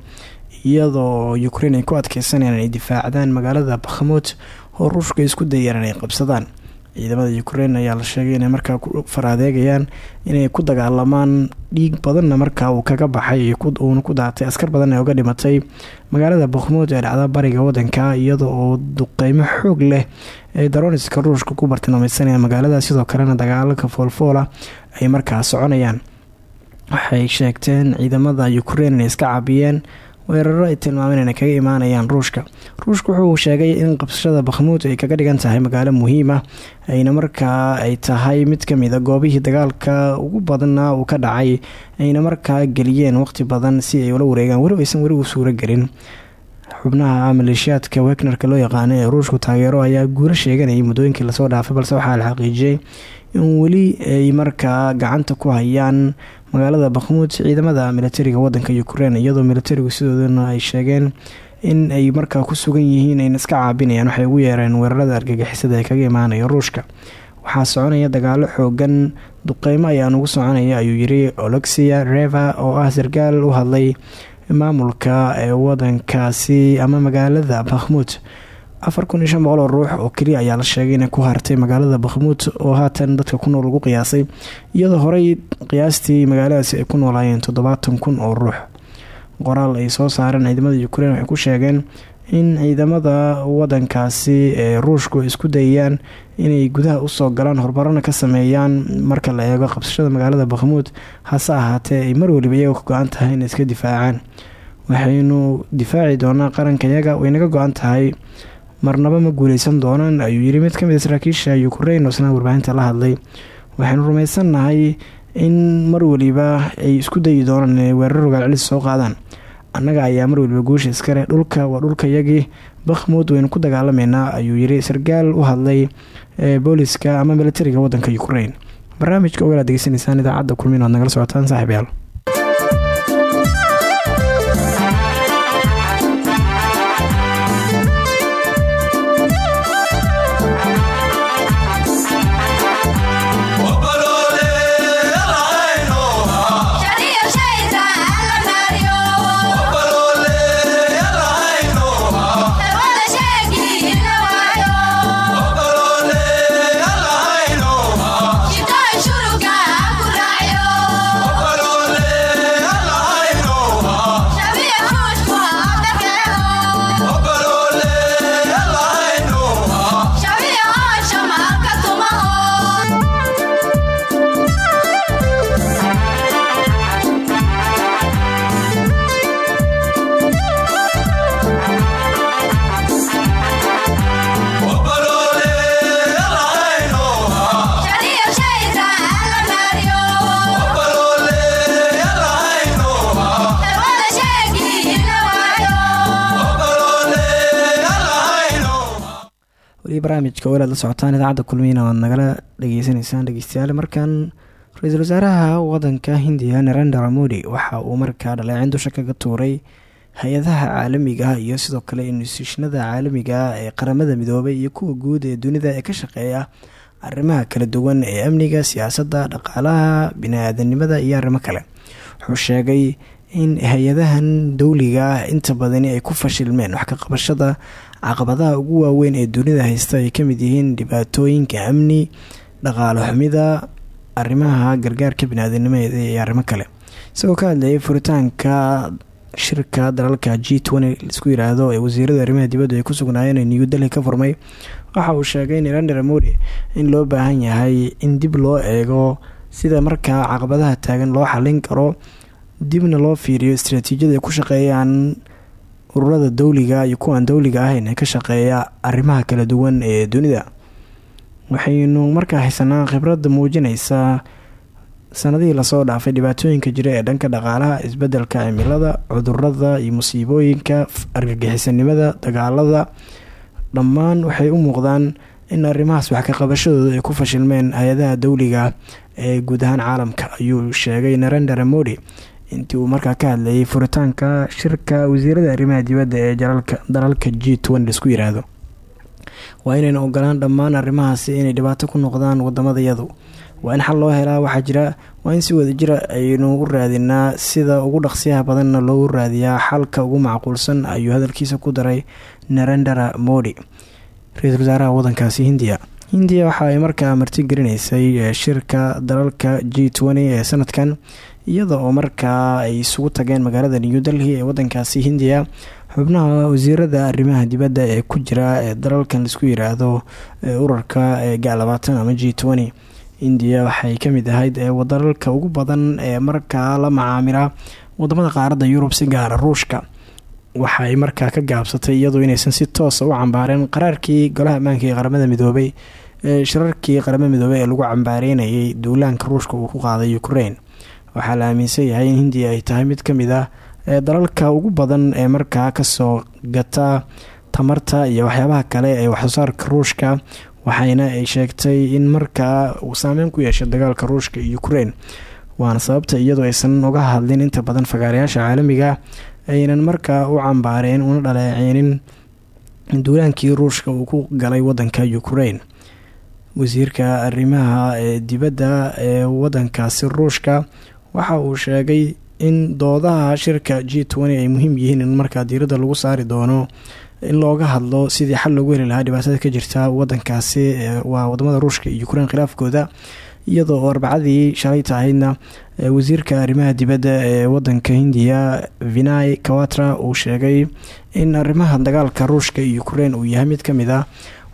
iyadoo ukrein ay ku adkeysanayaan inay difaacdaan magaalada bakhmuut oo ruushka isku dayeen inay qabsadaan ciidamada ukrein ayaa la sheegay inay markaa ku faraadeegayaan inay ku dagaalamaan dhiig badanna markaa uu kaga baxay uuna ku daatay askar badan ee uga dhimatay magaalada bakhmuud ee dhacda bariga wadanka iyada oo duqeymo xoog leh ee daroniska ruushka ku bartilmaameysanayaan magaalada. Sidoo kalena dagaalaka foolfoola ay markaa soconayaan. Waxay sheegteen ciidamada ukrein inay iska caabiyeen weeraro ay tilmaameen inay kaga imaanayaan ruushka. Ruushka wuxuu sheegay in qabsashada bakhmuud ay kaga dhigan tahay magaalo muhiima ayna markaa ay tahay mid kamida goobihii dagaalka ugu badana uu ka dhacay ayna markaa geliyeen waqti badan si ay ula wareegaan. Weli aysan weli u suuro gelin xubnaha maleeshiyaadka wegnerka loo yaqaano ee ruushku taageero ayaa guuro sheeganayay muddooyinkii la soo dhaafay balse waxaa la xaqiijiyey in weli ay markaa gacanta ku hayaan magaalada bakhmuud ciidamada militariga wadanka ukrein iyadoo militarigu sidoodana ay sheegeen in ay markaa ku sugan yihiin ayna iska caabinayaan waxay ugu yeereen weerarada argagixisada ee kaga imaanaya ruushka. Waxaa soconaya dagaalo xoogan duqeymo ayaan ugu soconaya ayuu yiri olexia reva oo ah sarkaal u hadlay maamulka ee wadankaasi ama magaalada bakhmuud afar kun iyo shan ruux oo keliya ayaa la sheegay inay ku hartay magaalada bakhmuud oo haatan dadka ku nool lagu qiyaasay iyadoo horey qiyaastii magaaladaasi ay ku noolaayeen toddobaatan kun oo ruux. Qoraal ay soo saareen ciidamada ukrein waxay ku sheegeen in ciidamada wadankaasi ee ruushku isku dayayaan inay gudaha u soo galaan horumarana ka sameeyaan marka la eego qabsashada magaalada bakhmuud hase ahaatee ay mar waliba iyaga ka go-an tahay inay iska difaacaan. Waxaynu difaaci doonaa qaranka iyaga way naga go-an tahay marnaba ma guuleysan doonaan ayuu yiri mid ka mid a saraakiisha ukrein oo isna warbaahinta la hadlay. Waxaynu rumaysannahay in mar waliba ay isku dayi doonaan inay weerar ogaal celis soo qaadaan. Annaga ayaa mar waliba guusha iska leh dhulka waa dhulka yagii bakhmuud waynu ku dagaalameynaa ayuu yiri sarkaal u hadlay ee booliska ama militariga wadanka ukrein barnaamijka ogaalaad degeysanaysaan idaacadda kulmin oad nagala socotaan saaxiibyaal weli barnaamijka walaad la socotaan idaacadda kulmiina waad nagala dhageysanaysaan dhegeystayaal. Markan ra'iisul wasaaraha wadanka hindiya narendra modi waxa uu markaa dhaleecin dusha kaga tuuray hay'adaha caalamiga iyo sidoo kale instituushinada caalamiga ee qaramada midoobay iyo kuwa guud ee dunida ee ka shaqeeya arrimaha kala duwan ee amniga siyaasadda dhaqaalaha bini-aadanimada iyo arrimo kale. Wuxuu sheegay in hay'adahan dowliga inta badani ay ku fashilmeen wax ka qabashada caqabadaha ugu waaweyn ee dunida haysta ay ka mid yihiin dhibaatooyinka amni dhaqaalo xumida arrimaha gargaarka bini-aadanimeeda iyo arrimo kale. Isagoo ka hadlayay furitaanka shirka dalalka g isku yiraahdo ee wasiirada arrimaha dibadda ay ku sugnaayeen ee new delhi ka furmay waxa uu sheegay narendra modi in loo baahan yahay in dib loo eego sida markaa caqabadaha taagan loo xalin karo dibna loo fiiriyo istaraatiijiyada ay ku shaqeeyaan ururada dowliga iyo kuwaan dowliga ahayn ka shaqeeya arrimaha kala duwan ee dunida. Waxaynu markaa haysanaa khibrada muujinaysa sanadihii la soo dhaafay dhibaatooyinka jira ee dhanka dhaqaalaha isbeddelka cimilada cudurrada iyo musiibooyinka argagixisanimada dagaalada. Dhammaan waxay u muuqdaan in arrimahaas wax ka qabashadooda ay ku fashilmeen hay'adaha dowliga ee guud ahaan caalamka ayuu sheegay narendra modi intii uu markaa ka hadlayay furitaanka shirka wasiirada arrimaha dibadda ee dalalka g n isku yiraahdo. Waa inayna ogolaan dhammaan arrimahaasi inay dhibaato ku noqdaan wadamadayadu waa in xal loo helaa waxaa jira waa in si wadajira aynu u raadinaa sida ugu dhaqsiyaha badanna loogu raadiyaa xalka ugu macquulsan ayuu hadalkiisa ku daray narendra modi ra'iisul wasaaraha wadankaasi hindiya. Hindiya waxa ay markaa martigelinaysay shirka dalalka g ee sanadkan iyada oo markaa ay isugu tageen magaalada new delhi ee wadankaasi hindiya xubnaha wasiirada arrimaha dibadda ee ku jira ee dalalkan la isku yiraahdo urarka galabaatan ama g indiya waxay ka mid ahayd dalalka ugu badan ee markaa la macaamila waddamada qaaradda yurub si gaara ruushka. Waxay markaa ka gaabsatay iyadoo inaysan si toosa u cambaareen qaraarkii golaha ammaanka ee qaramada midoobay ee shirarkii qaramada midoobey ee lagu cambaareynayay duulaanka ruushka uu ku qaaday ukraine waxaa la aaminsan yahay in hindiya ay tahay mid ka mid ah dalalka ugu badan ee markaa ka soo gata tamarta iyo waxyaabaha kale ee waxsoosaarka ruushka waxayna ay sheegtay in markaa uu saameyn ku yeeshay dagaalka ruushka iyo ukraine waana sababta iyadoo aysan uga hadlin inta badan fagaarayaasha caalamiga aynan markaa u cambaareen una dhaleeceynin duulaankii ruushka uu ku galay wadanka ukraine. Wasiirka arrimaha ee dibadda ee wadankaasi ruushka waxa uu sheegay in doodaha shirka g ay muhiim yihiin in markaa diiradda lagu saari doono in looga hadlo sidii xal loogu heli lahaa dhibaatada ka jirta wadankaasi waa waddamada ruushka iyo ukraine khilaafkooda iyadoo oo arbacadii shalay tahaydna wasiirka arrimaha dibadda ee wadanka hindiya vinay kawatra uu sheegay in arrimaha dagaalka ruushka iyo ukraine uu yahay mid ka mid ah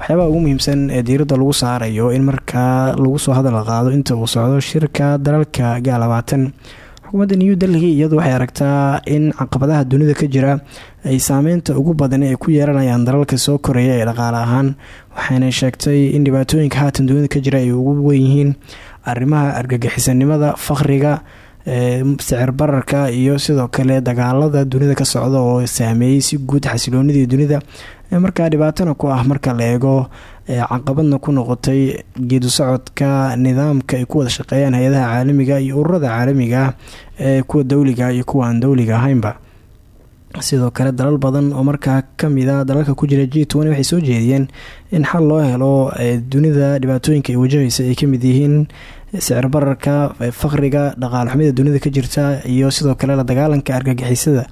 waxyaabaha ugu muhiimsan ee diiradda lagu saarayo in markaa lagu soo hadal qaado inta uu socdo shirka dalalka gaalabaatan xukuumadda new delhi iyadu waxay aragtaa in caqabadaha dunida ka jira ay saameynta ugu badan ay ku yeelanayaan dalalka soo koreeya ee dhaqaale ahaan waxayna sheegtay in dhibaatooyinka haatan dunida ka jira ay ugu wen yihiin arrimaha argagixisanimada faqriga sicir bararka iyo sidoo kale dagaalada dunida ka socda oo saameeyey si guud xasiloonidii dunida. Markaa dhibaatana ku ah marka la eego caqabadna ku noqotay geedu socodka nidaamka ay ku wada shaqeeyaan hay'adaha caalamiga iyo ururada caalamiga ee kuwa dowliga iyo kuwa aan dowliga ahaynba. Sidoo kale dalal badan oo markaa kamida dalalka ku jira g waxay soo jeediyeen in xal loo helo dunida dhibaatooyinka ay wajahaysa ay ka mid yihiin sicir bararka faqriga dhaqaal xumida dunida ka jirta iyo sidoo kale la dagaalanka argagixisada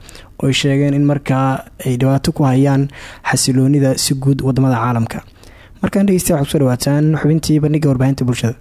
ooy sheegeen in markaa ay dhibaato ku hayaan xasiloonida si guud waddamada caalamka. Markaan dhegeysta waxad ku soo dhawaataan xubintii bandhiga warbaahinta bulshada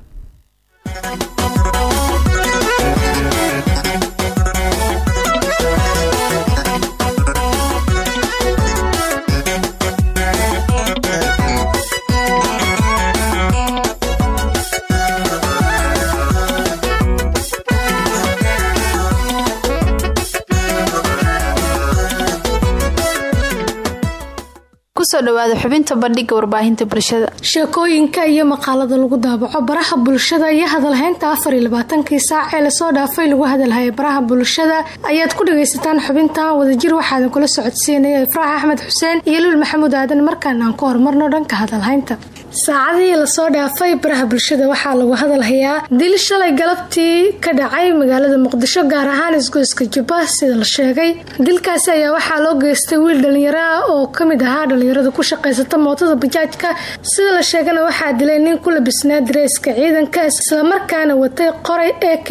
ku soo dhawaada xubinta bandhiga warbaahinta bulshada. Sheekooyinka iyo maqaalada lagu daabaco baraha bulshada iyo hadalhaynta afar iyo labaatankii saac ee la soo dhaafay lagu hadalhayay baraha bulshada ayaad ku dhagaysataan xubintan wadajir waxaadan kula socodsiinaya ifraax axmed xuseen iyo luul maxamuud aadan markaan aan ku horumarno dhanka hadalhaynta saacadihii la soo dhaafay baraha bulshada waxaa lagu hadalhayaa dil shalay galabtii ka dhacay magaalada muqdisho gaar ahaan isgoyska jubba sida la sheegay. Dilkaasi ayaa waxaa loo geystay wiil dhalinyaro oo ka mid ahaa dhalinyarada ku shaqaysata mootada bajaajka. Sida la sheegana waxaa dilay nin ku labisnaa dareyska ciidanka islamarkaana watay qoray ee k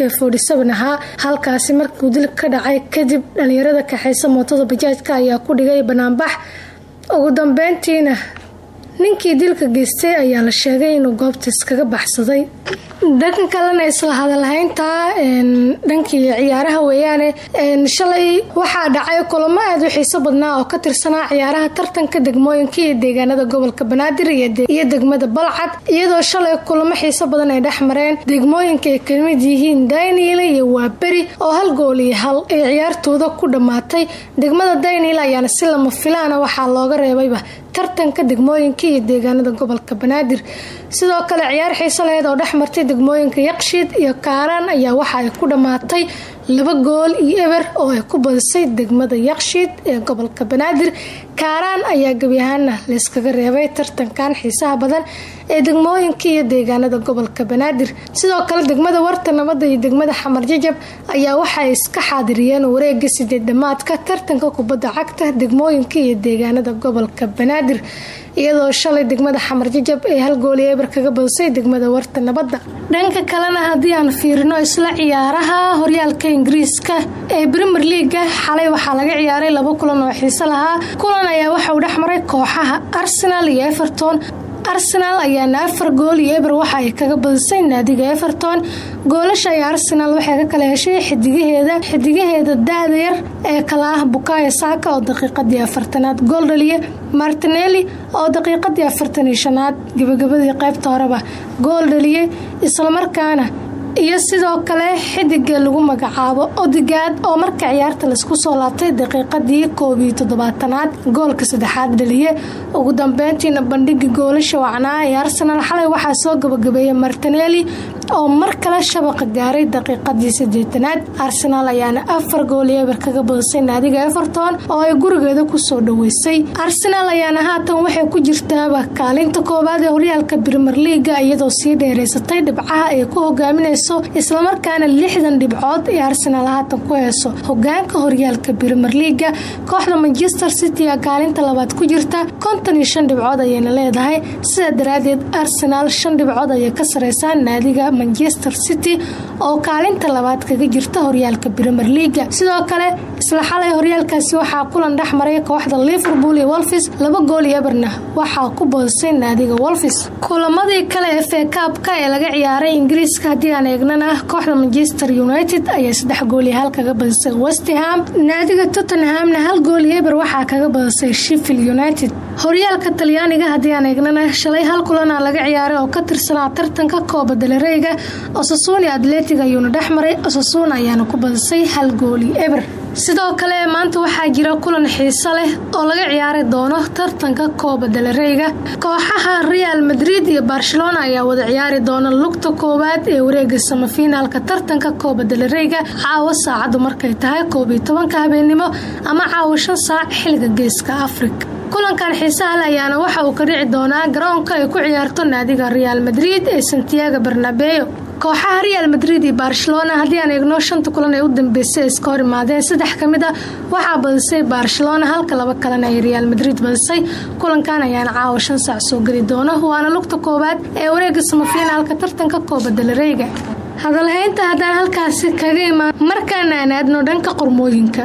ahaa. Halkaasi markuu dil ka dhacay kadib dhalinyarada kaxaysa mootada bajaajka ayaa ku dhigay banaanbax ugu dambeyntiina ninkii dilka geystay ayaa la sheegay inuu goobta iskaga baxsaday. Dhanka kalena isla hadalhaynta dhankii ciyaaraha weeyaane shalay waxaa dhacay kulamo aad u xiiso badnaa oo ka tirsanaa ciyaaraha tartanka degmooyinka iyo deegaanada gobolka banaadir iyo degmada balcad. Iyadoo shalay kulamo xiiso badan ay dhex mareen degmooyinka ay ka mid yihiin dayniile iyo waaberi oo hal gool iyo hal ay ciyaartooda ku dhammaatay degmada dayniile ayaana si lama filaana waxaa looga reebayba tartanka degmooyinka iyo deegaanada gobolka banaadir. Sidoo kale ciyaar xiiso laheyd oo dhex martay degmooyinka yaqshiid iyo kaaraan ayaa waxa ay ku dhammaatay laba gool iyo eber oo ay ku badisay degmada yaqshiid ee gobolka banaadir. Kaaraan ayaa gebi ahaana layskaga reebay tartankan xiisaha badan ee degmooyinka iyo deegaanada gobolka banaadir. Sidoo kale degmada warta nabadda iyo degmada xamar jajab ayaa waxaay iska xaadiriyeen wareega sideed dhamaadka tartanka kubadda cagta degmooyinka iyo deegaanada gobolka banaadir iyadoo shalay degmada xamar jajab ee hal gool iyo eber kaga badisay degmada warta nabadda. Dhanka kalena haddii aan fiirino isla ciyaaraha horyaalka ingiriiska ee premier leaga xalay waxaa laga ciyaaray laba kulan oo xiiso lahaa kulan ayaa waxa uu dhex maray kooxaha arsenal iyo everton arsenal ayaana afar gool iyo eber waxa ay kaga badisay naadiga everton. Goolasha ay arsenal waxay ka kala heshay xidigaheeda xidigaheeda da-da yar ee kala ah bukayo saaka oo daqiiqadii afartanaad gool dhaliya martinelli oo daqiiqadii afartan iyo shanaad gabagabadii qaybta horeba gool dhaliyay islamarkaana iyo sidoo kale xidiga lagu magacaabo odigaad oo marka ciyaarta la isku soo laabtay daqiiqadii koob iyo goolka saddexaad dhaliye ugu dambeyntiina bandhigii goolasha wacnaa ee arsenal xalay waxaa soo gabagabeeyay martinelli oo mar kale shabaqa gaaray daqiiqadii sideetanaad arsenal ayaana afar gool iyo eber kaga badisay naadiga everton oo ay gurigeeda ku soo dhaweysay arsenal ayaana haatan waxay ku jirtaaba kaalinta koowaad ee horyaalka brimer leaga iyadoo sii dheereysatay dhibcaha ay ku hogaaminayso islamarkaana lixdan dhibcood ee arsenal haatan ku heeso. Hogaanka horyaalka brimer leaga kooxda manchester city a kaalinta labaad ku jirta konton iyo shan dhibcood ayayna leedahay. Sidaa daraadeed arsenal shan dhibcood ayay ka sareysaa naadiga manchester city oo kaalinta labaad kaga jirta horyaalka brimer leaga sidoo kale isla xalay horyaalkaasi waxaa kulan dhex maray kooxda liverpool iyo wolfis laba gool iyo eberna waxaa ku badisay naadiga wolfis kulamadii kale ee feekaabka ee laga ciyaaray ingiriiska haddii aan eegnana kooxda manchester united ayaa saddex gool iyo hal kaga badisay westham naadiga tottenhamna hal gool iyo eber waxaa kaga badisay sheffield united. Horyaalka talyaaniga haddii aan eegnana shalay hal kulana laga ciyaaray oo ka tirsanaa tartanka kooba dalareyga osasuni atletic ayuuna dhex maray. Osasuna ayaana ku badisay hal gool iyo eber sidoo kale maanta waxaa jira kulan xiiso leh oo laga ciyaari doono tartanka kooba dalareyga kooxaha real madrid iyo barcelona ayaa wada ciyaari doona lugta koowaad ee wareega samafinaalka tartanka kooba dalareyga caawa saacadu markay tahay koob iyo tobanka habeenimo ama caawa shan saac xilliga geeska afrika. Kulankan xiisaha leh ayaana waxa uu ka dhici doonaa garoonka ay ku ciyaarto naadiga real madrid ee santiago bernabeo kooxaha real madrid iyo barcelona haddii aan eegno shanta kulan ee u dambeysay ay iska hor imaadeen saddex ka mid a waxaa badisay barcelona halka laba kalena ay real madrid badisay kulankan ayaana caawa shan saac soo geli doono waana lugta koowaad ee wareega samafinaalka tartanka kooba dalareyga hadalhaynta haddaan halkaasi kaga imaan markaana aan aadno dhanka qormooyinka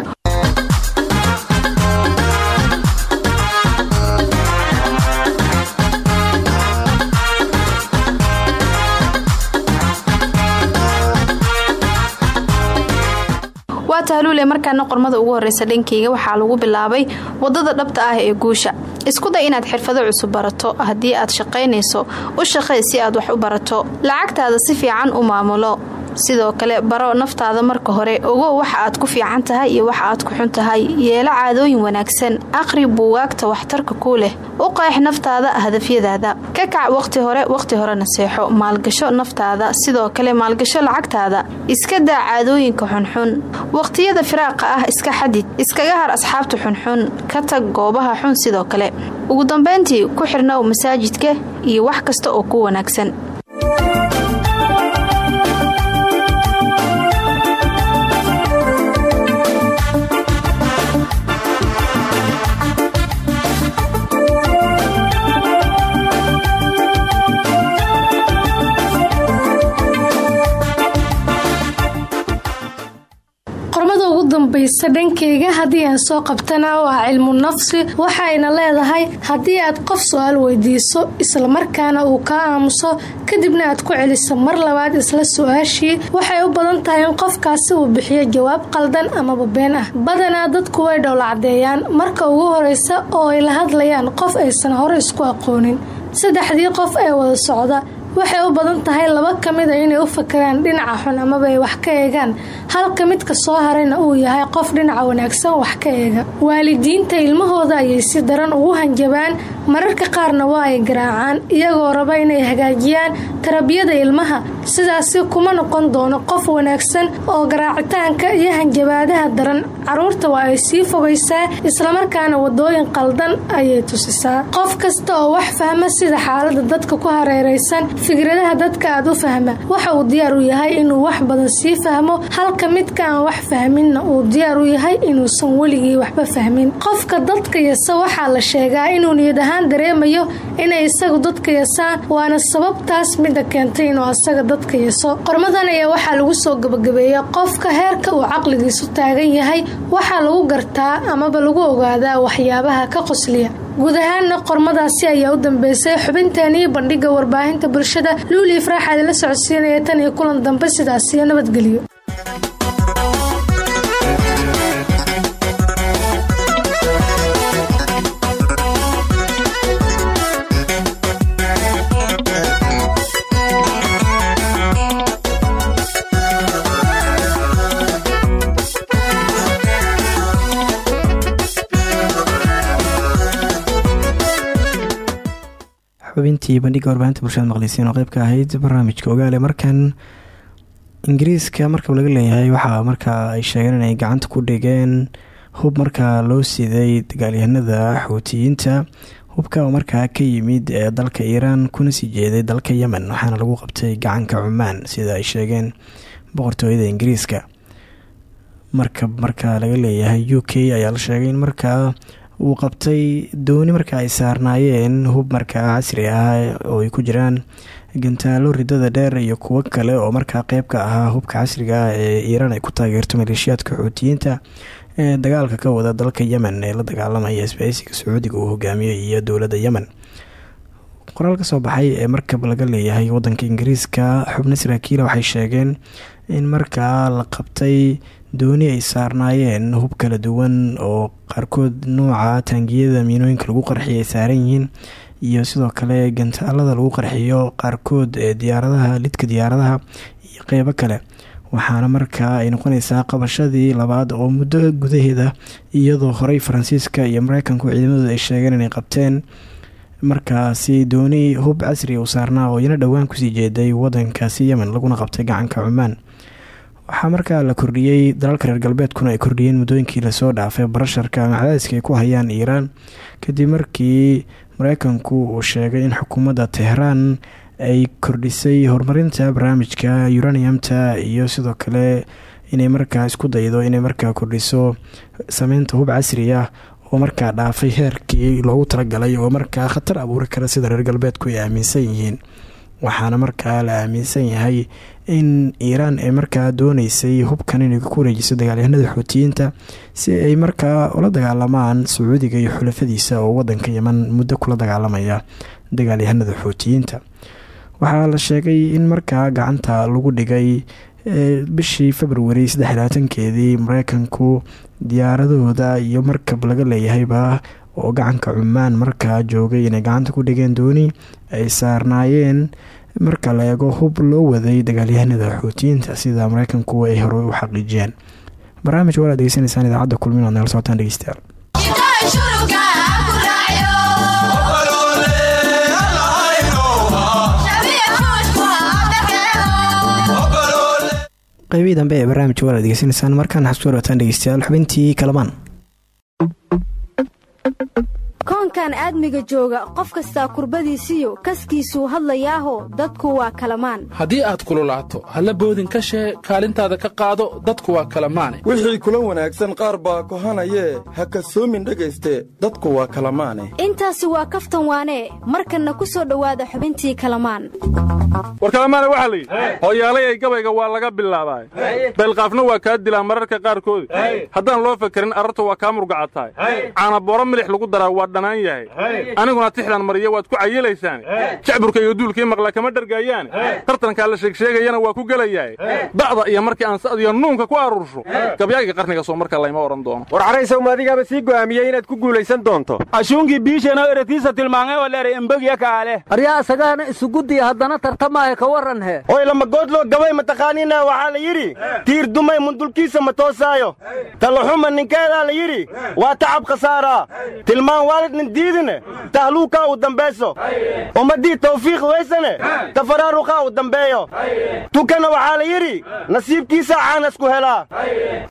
waa tahluule markaana qormada ugu horeysa dhankeyga waxaa lagu bilaabay waddada dhabta ah ee guusha. Isku day inaad xirfado cusub barato haddii aad shaqaynayso u shaqay si aad wax u barato. Lacagtaada si fiican u maamulo sidoo kale baro naftaada marka hore. Ogow waxa aad ku fiican tahay iyo waxa aad ku xun tahay. Yeelo caadooyin wanaagsan. Aqri buugaagta waxtarka kuu leh. U qeex naftaada hadafyadaada. Ka kac waqti hore waqti hore naseexo maalgasho naftaada sidoo kale maalgasho lacagtaada. Iska daa caadooyinka xunxun. Waqtiyada firaaqa ah iska xadid. Iskaga har asxaabta xunxun. Ka tag goobaha xun sidoo kale. Ugu dambeyntii ku xirnow masaajidka iyo wax kasta oo ku wanaagsan dambaysa dhankayga haddii aan soo qabtana waa cilmu nafsi waxayna leedahay haddii aad qof su'aal weydiiso islamarkaana uu kaa aamuso kadibna aad ku celiso mar labaad isla su'aashii waxay u badan tahay in qofkaasi uu bixiyo jawaab qaldan amaba been ah. Badanaa dadku way dhowlacdeeyaan marka ugu horeysa oo ay la hadlayaan qof aysan hore isku aqoonin saddexdii qof ee wada socda waxay u badan tahay laba ka mida inay u fakeraan dhinaca xun amaba ay wax ka eegaan. Halka midka soo harayna uu yahay qof dhinaca wanaagsan wax ka eega. Waalidiinta ilmahooda ayay si daran ugu hanjabaan. Mararka qaarna waa ay garaacaan iyagoo raba inay hagaajiyaan tarbiyada ilmaha. Sidaasi kuma noqon doono qof wanaagsan oo garaacitaanka iyo hanjabaadaha daran. Caruurta waa ay sii fogaysaa islamarkaana wadooyin qaldan ayay tusisaa. Qof kasta oo wax fahma sida xaalada dadka ku hareeraysan fikradaha dadka aad u fahma. Waxa uu diyaar u yahay inuu wax badan sii fahmo halka midka aan wax fahminna uu diyaar u yahay inuusan weligii waxba fahmin. Qofka dadka yasa waxaa la sheegaa inuu niyad ahaan dareemayo inay isagu dadka yasaan waana sababtaas mida keentay inuu asaga dadka yaso qormadan ayaa waxaa lagu soo gabagabeeya qofka heerka uu caqligiisu taagan yahay. Waxaa lagu gartaa amaba lagu ogaadaa waxyaabaha ka qosliya guud ahaanna qormadaasi ayaa u dambeysay xubinteennii bandhiga warbaahinta bulshada luuli aad la socodsiinaya tan iyo kulan dambe sidaas iyo nabadgelyo xubintii bandhiga warbaahinta bulshada maqleysiin oo qeyb ka ahayd barnaamijka ogaale. Markan ingiriiska markab laga leeyahay waxaa markaa ay sheegeen inay gacanta ku dhigeen hub markaa loo siday dagaalyahanada xuutiyiinta hubka oo markaa ka yimid ee dalka iiraan kuna sii jeeday dalka yemen waxaana lagu qabtay gacanka cumaan sida ay sheegeen boqortooyada ingiriiska. Markab markaa laga leeyahay u k ayaa la sheegay in markaa uu qabtay dooni markaa ay saarnaayeen hub markaa casri ah oo ay ku jiraan gantaalo ridada dheer iyo kuwo kale oo markaa qeyb ka ahaa hubka casriga ah ee iiraan ay ku taageerto maleeshiyaadka xuutiyiinta ee dagaalka ka wada dalka yemen ee la dagaalamaya isbahaysiga sacuudiga uu hogaamiyey iyo dowladda yemen. Qoraal ka soo baxay ee markab laga leeyahay wadanka ingiriiska xubno saraakiila waxay sheegeen in markaa la qabtay dooni ay saarnaayeen hub kala duwan oo qaarkood nuuca taangiyada miinooyinka lagu qarxiyo ay saaran yihiin iyo sidoo kale gantaalada lagu qarxiyo qaarkood ee diyaaradaha lidka diyaaradaha iyo qeybo kale. Waxaana markaa ay noqoneysaa qabashadii labaad oo muddo gudaheeda iyadoo horey faransiiska iyo mareykanku ciidamadooda ay sheegeen inay qabteen. Markaasi dooni hub casri u saarnaa oo iyana dhowaan ku sii jeeday wadankaasi yemen laguna qabtay gacanka cumaan waxaa markaa la kordhiyey dalalka reer galbeedkuna ay kordhiyeen muddooyinkii la soo dhaafay barasharka ama ay ku hayaan iiraan. Kadib markii mareykanku uu sheegay in xukuumadda tehraan ay kordhisay horumarinta barnaamijka uraniumta iyo sidoo kale inay markaa isku daydo inay markaa kordhiso sameynta hub casri ah oo markaa dhaafay heerkii loogu talagalay oo markaa khatar abuuri kara sida reer galbeedku ay aaminsan yihiin waxaana markaa la aaminsan yahay in iiraan ay markaa dooneysay hubkan inay ku wareejiso dagaalyahanada xuutiyiinta si ay markaa ula dagaalamaan sacuudiga iyo xulafadiisa oo wadanka yeman muddo kula dagaalamaya dagaalyahanada xuutiyiinta waxaa la sheegay in markaa gacanta lagu dhigay bishii februari saddexlaatankeedii mareykanku diyaaradooda iyo markab laga leeyahayba oo gacanka cumaan markaa joogay inay gacanta ku dhigeen dooni ay saarnaayeen marka la eego hub loo waday dagaalyahanada xuutiyiinta sida mareykanku ay hore u xaqiijiyeen. Barnaamij waala degeysanaysaan idaacadda kulmin oad nala socotaan dhegeystayaal qeybihii dambe ee barnaamijka waala degeysanaysaan markaan xasuus wataan dhegeystayaal xubintii koonkan aadmiga jooga qof kastaa kurbadiisiyo kaskiisuu hadlayaaho dadku waa kalamaan. Haddii aad kululaato halla boodin ka shee kaalintaada ka qaado dadku waa kala maane wixii kula wanaagsan qaar baa kohanayee ha kasoomin dhegayste dadku waa kala maane intaasi waa kaftan waanee markanna ku soo dhowaada xubintii kalamaan. War kalamaana waxaa la yidhi hooyaalayay gabayga waa laga bilaabaa beelqaafna waa kaa dilaa mararka qaarkood. Haddaan loo fakarin ararta waa kaa murgacatahay. Caanabooro milix lagu daraa waa dhanaan yahay. Aniguna tixdan mariya waad ku cayilaysaan. Jacburka iyo duulkii maqla kama dhargaayaane tartankaa la sheegsheegayana waa ku gelayahay da'da iyo markii aan sa'diyo nuunka ku aruursho gabyaaga qarniga soo marka layma odhan doono. War maadigaaba sii go'aamiyey inaad ku guulaysan doonto. Ashuunkii biisheenoo eratiisa tilmaamay oo leeray embegya kaale aryaa isagaana isugudiya haddana tartamaayo ka warran he. Oy lamagoodloo gabay mataqaaniina waxaa la yidhi tiir dumay mundulkiisa ma toosaayo. Talaxuma ninkeedaa la yidhi waa tacab khasaaraa tilmaan waalid nin diidine tahluukaa u dambayso ummaddii tawfiiq weysane tafaraaruqaa u dambeeyo tukana waxaa la yidhi nasiibkiisa caanasku helaa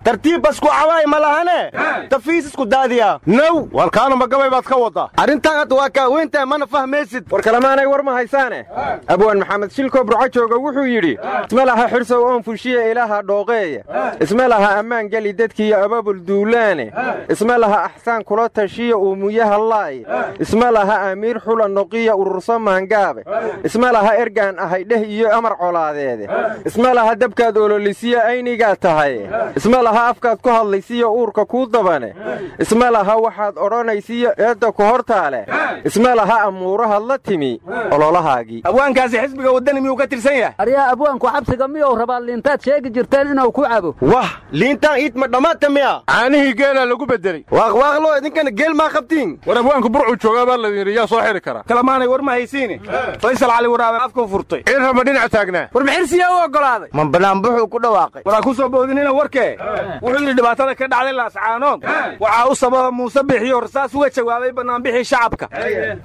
tartiib basku cawaay ma lahane tafiis isku daadiyaa now walkaanuma gabay baad ka waddaa arrintan hadda waa kaaweyntahay mana fahmaysid war kalemaanay war ma haysaane abwaan maxamed shilko burco jooga wuxuu yidhi isma laha xirsow oon fushiya ilaaha dhooqeeya isma laha ammaan geli dadkiiyo ababul duulaane isma laha axsaan kula tashiya uumuyaha laay isma laha amiir xula noqiya ururso maangaabe. Isma laha ergaan ahay dheh iyo amar colaadeede. Isma laha dabkaad ololisiya aynigaa tahay. Isma laha afkaad ku hadlaysiyo uurka kuu dabane. Isma laha waxaad odhanaysiyo eedda ku hortaale isma laha amuurahaad la timi. Ololahaagii. Abwaankaasi xisbiga waddani miyuu ka tirsan yahay? Aryaa abwaanku xabsiga miyuu rabaa liintaad sheegi jirteen inuu ku cabo? Wah liintaan iidma dhammaata miya caanihii geelaa lagu beddeley waaqwaaqloo idinkana geel maa qabtiin war abwaanku burcuu joogaa baa ladin yidhi yaa soo xidhi kara. Kalamaanay war ma haysiine faysal cali waraabe afkuu furtay. Ciirrama dhinac taagnaa. War maxirsiyaa u oggolaaday ma banaanbuxuu ku dhawaaqay. Waraa ku soo boodinina warkee? Wuxuu yidhi dhibaatada ka dhacday laascaanood waxaa u sababa muuse bixiyo rasaas uga jawaabay bannaanbixii shacabka.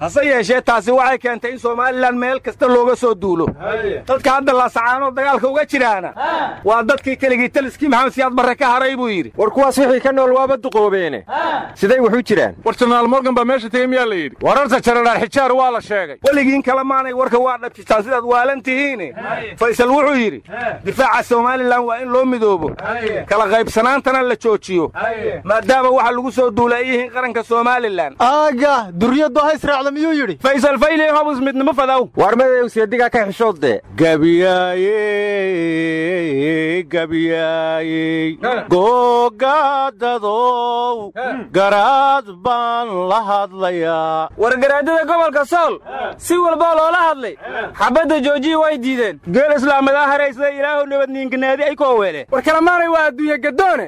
Hase yeeshee taasi waxay keentay in somalilan meel kasta looga soo duulo. Dadka hadda laascaanood dagaalka uga jiraana. Waa dadkii keligii taliskii maxamed siyaad barre ka haray buu yidhi. War kuwaas wixii ka nool waaba duqoobeene. Siday waxu jiraan. War jenaraal morgan baa meesha tegey miyaa la yidhi? Wararta jenaraal xijaar waa la sheegay. Weligiin kala maanay warka waa dhabjistaan sidaad waalan tihiine faysal wuxuu yidhi difaaca somalilan waa in loo midoobo. Kala qaybsanaantana la joojiyo. Maadaama waxa lagu soo duula ay yihiin qaranka somalilan aaga duryado ha israacda miyuu yidhi? Faysal fayle hobus midnimo fadow waarmadew seedigaa ka xishoodde gabyaaye gabyaaye googaadadow garaad baan la hadlayaa wargaraadada gobolka sool si walboo loola hadlay. Xabadda joojiyi way diideen. Geel islaamadaa haraysada ilaahu nabadniinkanaadi ay koo weeleen war kalamaanay waa adduunye gadoone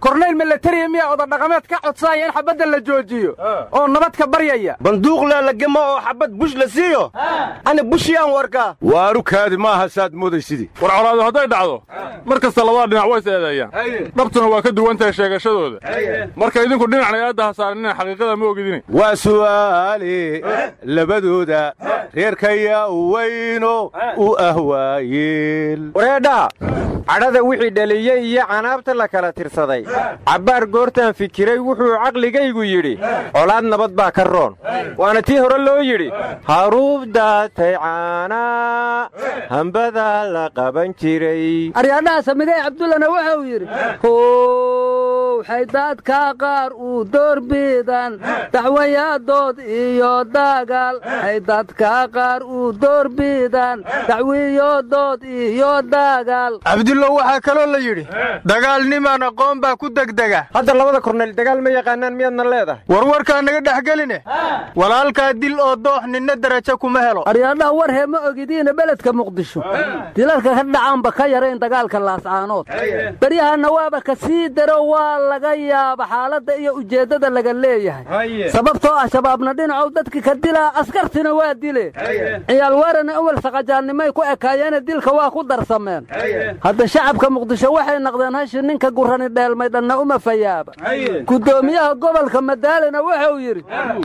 kornayl milatariya miyaa odadhaqameed ka codsaaya in xabadda la joojiyo. Oo nabad ka baryaya. Banduuq laalagamo oo xabad bush la siiyo. Ana bushiyaan warkaa waaru kaadi maaha saad moodaysidii war colaadu hadday dhacdo mar kasta labada dhinac way is eedeeyaan dhabtuna waa ka duwan tahay sheegashadooda marka idinku dhinacna eedda ha saaranina xaqiiqada ma ogidine waa su'aale labadooda reerkayaa weyno u ah waayeel. Wareedhaha cadhada wixii dhaliyey iyo canaabta la kala tirsaday. Cabbaar goortaan fikiray wuxuu caqligaygu yidhi colaad nabad baa ka roon. Waana tii hore loo yidhi haruub daatay caanaa hambadaa la qaban jiray. Aryaadhaha samidee cabdullana wuxuu yidhi how xaydaadka qaar uu doorbidan dacwayaadood iyo dagaal xaydadka qaar uu doorbidan dacwiyodood iyo dagaal. Cabdullow waxaa kaloo la yidhi dagaal nimaan aqoon baa ku degdega. Hadda labada korneyl dagaal ma yaqaanaan miyaadna leedahay? Warwarkaa naga dhex geline. Walaalkaa dil oo doox ninna darajo kuma helo. Aryaadhaha war hee ma ogidiina beledka muqdisho. Dilalka ka dhacaanba ka yarayn dagaalka laascaanood baryahanna waaba ka sii daro waa laga yaaba xaaladda iyo ujeeddada laga leeyahay sababtoo ah shabaabna dhinacow dadki ka dilaa askartina waa dile. Ciyaal weerana awel saqajaannimay ku ekaayeene dilka waa ku darsameen. Hadda shacabka muqdisho waxay naqdeen hashi ninka gurani dheelmay dhanna uma fayaaba. Guddoomiyaha gobolka madaalena wuxuu yidhi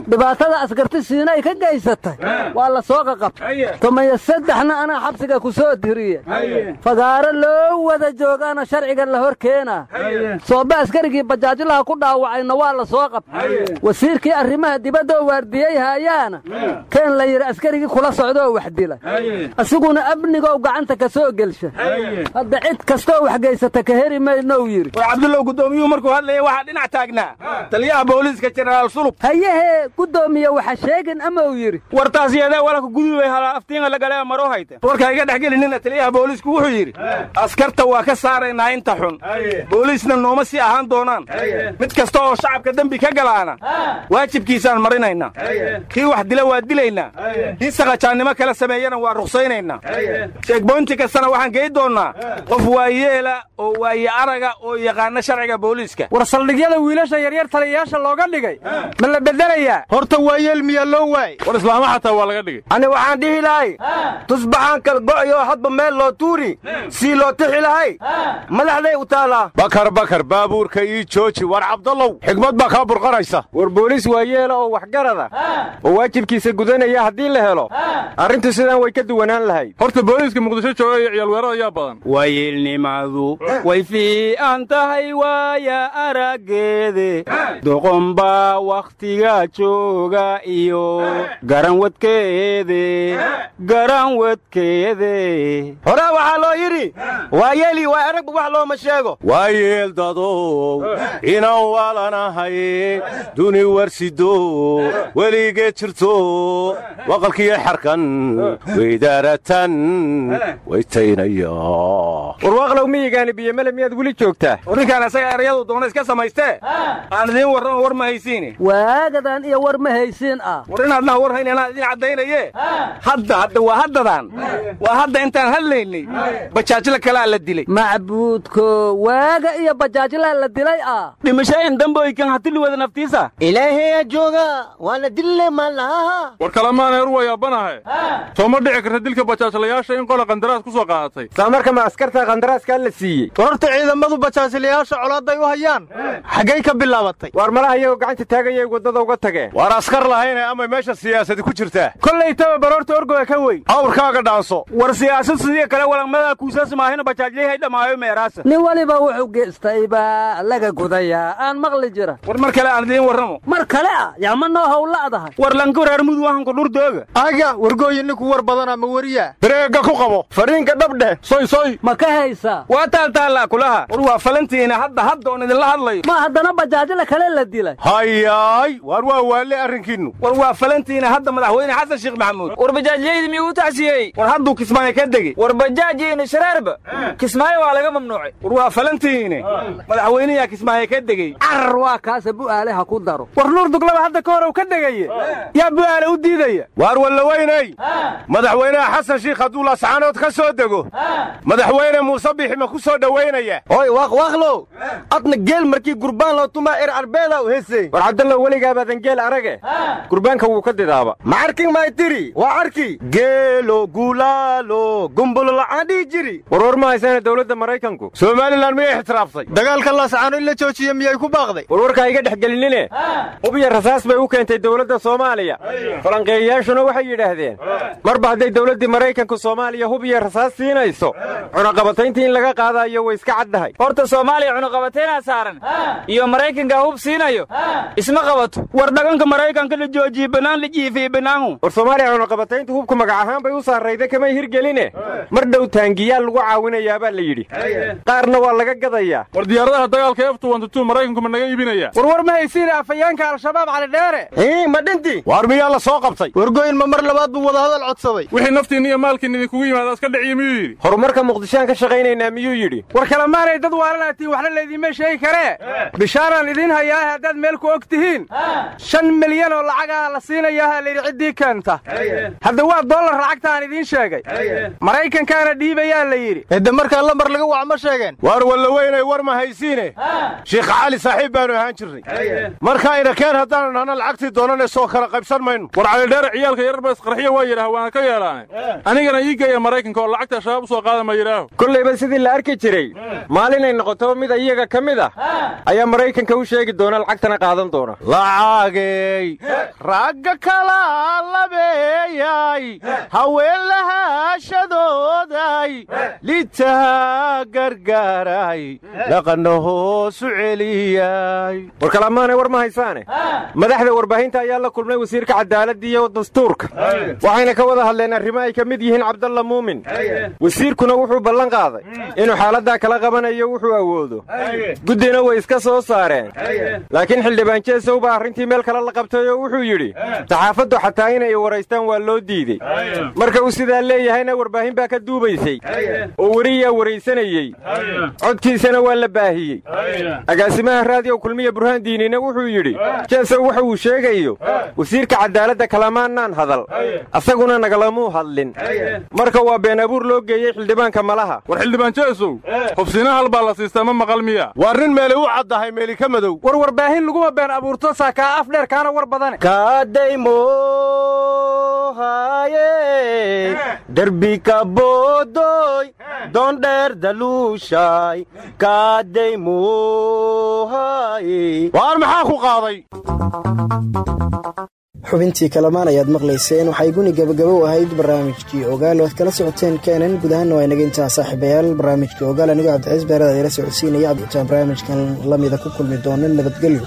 dhibaatada askarti siinay ka gaysatay waa la soo qaqabtay tomaya saddexna anaa xabsiga ku soo diriye. Fagaaro loo wada joogaana sharciga la hor keenaa sooba askarigii bajaajlaha ku dhaawacayna waa la soo qabtay wasiirkii arrimaha dibadda oo waardiyey haayaana keen la yidhi askarigii kula socda oo wax dilay asiguna amnigow gacanta ka soo gelsha. Hadda cid kastooo wax geysata ka heri maynou yidhi. War cabdullow guddoomiyuhu markuu hadlaya waxaa dhinac taagnaa. Taliyaha booliiska jenaraal sulub. Hayahee guddoomiye waxa sheegin ama uu yidhi. Wartaas yeedee walaka gudubay hala aftiinga lagalee maro hayta warka iga dhex gelinina taliyaha booliisku wuxuu yidhi askarta waa ka saaraynaa inta xun. Booliisna nooma sii ahaan doonaan. Mid kasta oo shacabka dembi ka galaana waajibkiisaan marinaynaa. Kii wax dila waa dilaynaa. Kii saqajaannimo kala sameeyana waa ruqsaynaynaa sheegboynti kastana waxaan gey doonnaa qof waayeela oo waaye araga oo yaqaana sharciga booliiska. War saldhigyada wiilasha yaryar taliyayaasha looga dhigay. Ma la bedelayaa? Horta waayeel miyaa loo waay war islaamo xataa waa laga dhigay. Ani waxaan dhihi lahay tusbaxaan kal go'yo hadba meel loo tuuri sii loo tixi lahay. Madaxday u taalaa bakar bakar baabuurka ii jooji war cabdallow. Xigmad baa kaa burqanaysa. War booliis waayeela oo waxgarada. Oo waajibkiisa gudanaya haddii la helo. Arrintu sidaan way ka duwanaan lahayd horta booliiska muqdisho jooga iyo ciyaalweerada ayaa badan. Wayeelnimadu way fiican tahay waaya araggeede. Doqonbaa wakhtiga jooga iyo garanwadkeede garanwadkeede horaa waxaa loo yidhi waayeeli waa aragba wax looma sheego. Waayeel dadow inaan waalanahay duni warsido weligeed jirto waqalkiyo xarkan weydaaratan waytaynaya warwaaqlow miyigaani biyomele miyaad weli joogtaa warninkaan asaga erayadu doona iska samaystee aan idiin warramo war ma haysiine waagadan iyo war ma haysiin ah. War inaadnaha war hayn anaa idiin caddaynaye hadda hadda waa haddadan waa hadda intaan hadlaynay bajaajla kalaa la dilay. Macbuudko waaga iyo bajaajlaa la dilay ah. Dhimashayn damboykan hatiluwada naftiisa ilaaheya jooga? Waana dille malaha war kalemaana heer waa yaabanahay soo ma dhici karta dilka bajaajlayaasha in qola qandaraas ku soo qaadatay saa marka ma askarta qandaraaskaa la siiyey. Horta ciidamadu bajaajlayaasha colaaday u hayaan. Xaggay ka bilaabatay. Waar malaha iyagoo gacanta taaganyay waddada uga tageen. Waar askar lahayne ama meesha siyaasadi ku jirtaa. Kollay taba baroorta orgoga ka wey. Awrkaaga dhaanso. War siyaasad sidii kale walangmada kuusaas maahina bajaajlayhay dhammaayo meeraasa. Nin weliba wuxuu geystay baa laga gudayaa. Aan maqli jira. War mar kale aan idiin warramo kale ah yaa ma noo howla'dahay war lanku reer mudug wahanku dhurdooga aga wargooyi ninku war badana ma wariyaa? Bareega ku qabo. Fariinka dhabdheh soy soy. Ma ka haysaa? Waa taaltaallaa kulaha. War waa falantiina hadda hadda oon idinla hadlayo ma haddana bajaajla kale la dilay. Hayaay waar waa waalle arrinkiinnu. War waa falantiina hadda madaxweyne xasan sheekh maxamuud. War bajaajyaydi miyuu u tacsiyey war hadduu kismaayo ka degey war bajaajiina shareerba kismaayo waa laga mamnuucay. War waa falantiine. Madaxweyneyaa kismaayo ka degey. Carar waa kaasa bu'aale ha ku daro war nuur duglaba hadda ka hor u ka degaye yaa bu'aale u diidaya waar wallaweynay madaxweynaha xasan shiikh hadduu laascaanood ka soo dego? Madaxweyne muuse bixi ma ku soo dhowaynaya oy waaqwaaqlow adna geel markii gurbaan loo tumaa er arbeeda u hesey war cabdallow weligaabadan geel arage. Gurbaanka wuu ka didaaba. Ma arkin may tiri waa arki. Geelo gulaalo gumbulo la'aan dhihi jiri. War war ma haysaana dowladda maraykanku? Somalilan miyay ixtiraaftay dagaalka laascaano in la joojiye miyay ku baaqday? War warkaa iga dhex gelinine iyo rasaas bay u keentay dowladda soomaaliya. Falanqeeyayaashuna waxay yidhaahdeen marba hadday dowladdii maraykanku soomaaliya hub iyo rasaas siinayso. Cunaqabatayntii in laga qaadaayo way iska caddahay. Horta soomaaliya cunaqabatayna saaran. Iyo maraykanka hub siinayo. Isma qabato. War dhaganka maraykanka la joojiye bannaan la jiifiyey bannaanhu war soomaaliya cunaqabatayntu hubku magac ahaan bay u saarrayda kamay hirgeline. Mar dhow taangiyaal lagu caawinayaabaa la yidhi. Qaarna waa laga gadayaa. War diyaaradaha dagaalka f tu maraykanku ma naga iibinaya. War war ma haysiina afayeenka al-shabaab cali dheere. Ii ma dhinti? Waar miyaa la soo qabtay? Wargoyn ma mar labaad buu wadahadal codsaday. Wixii naftiinna iyo maalkiinna idinkugu yimaada iska dhiciyo miyuu yidhi? Horumarka muqdishoaan ka shaqaynaynaa miyuu yidhi? War kalemaanay dad waalanaatiin waxna laydiinma sheegi karee? Bishaaraan idiin hayaa haddaad meel ku og tihiin. Shan milyan oo lacagaa la siinayaha layidhi ciddii keenta. Hadda waa dollar lacagtaan idiin sheegay. Maraykankaana dhiibayaa la yidhi. Hede markaa lambar laga wac ma sheegeen. Waar wallaweynay war ma haysiine. Sheikh cali saaxiib baanu ahaan jirnay. Markaayna keen haddaanu nahna lacagtii doonane soo kala qaybsan mayno. War calidheere ciyaalka yarar ba isqarxiyo waa yidhaah waana ka yeelaane anigana ii geeya maraykanka oo lacagta shabaab u soo qaada ma yidhaaho. Kollayba sidii la arki jiray maalinay noqotoba mid iyaga ka mid ah ayaa maraykanka u sheegi doona lacagtana qaadan doona. Lacagey ragga kala labeeyay haween lahaashadooday litaha gargaaray dhaqanahoo hoosu celiyay. War kalamaanay war ma haysaane madaxda warbaahinta ayaa la kulmay wasiirka cadaaladda iyo dastuurka. Waxayna ka wada hadleen arrimo ay ka mid yihiin cabdalla muumin. Wasiirkuna wuxuu ballan qaaday. Inuu xaaladdaa kala qabanayo wuxuu awoodo. Guddina way iska soo saareen. Laakiin xildhibaan jeesow baa arrintii meel kale la qabtay oo wuxuu yidhi saxaafaddu xataa inay waraystaan waa loo diidey marka uu sidaa leeyahayna warbaahin baa ka duubaysay. Oo weriyaa waraysanayey codkiisana waa la baahiyey. Agaasimaha raadiyo kulmiya burhaan diinina wuxuu yidhi jeesow waxa uu sheegayo wasiirka cadaaladda kalamaannaan hadal. Asaguna nagalamuu hadlin. Marka waa been abuur loo geeyey xildhibaanka malaha. War xildhibaan jeesow hubsiina hal baa la siistaa ma maqal miya. Waa rin meeli u caddahay meeli ka madow. War warbaahin laguma been abuurto saakaa af dheer kaana war badane kaadaymohaye derbi ka boodoy doondheer daluushay kaadaymohaye waar maxaa ku qaaday xubintii kalamaan ayaad maqlayseen waxay guni gabagabo u ahayd barnaamijkii ogaal oad kala socoteen keenan guud ahaanna waa inaga intaa saaxiibayaal. Barnaamijkii ogaal anigoo cabdiciis beerada ila socodsiinaya. Abditaan barnaamijkan lamida ku kulmi doona nabadgelyo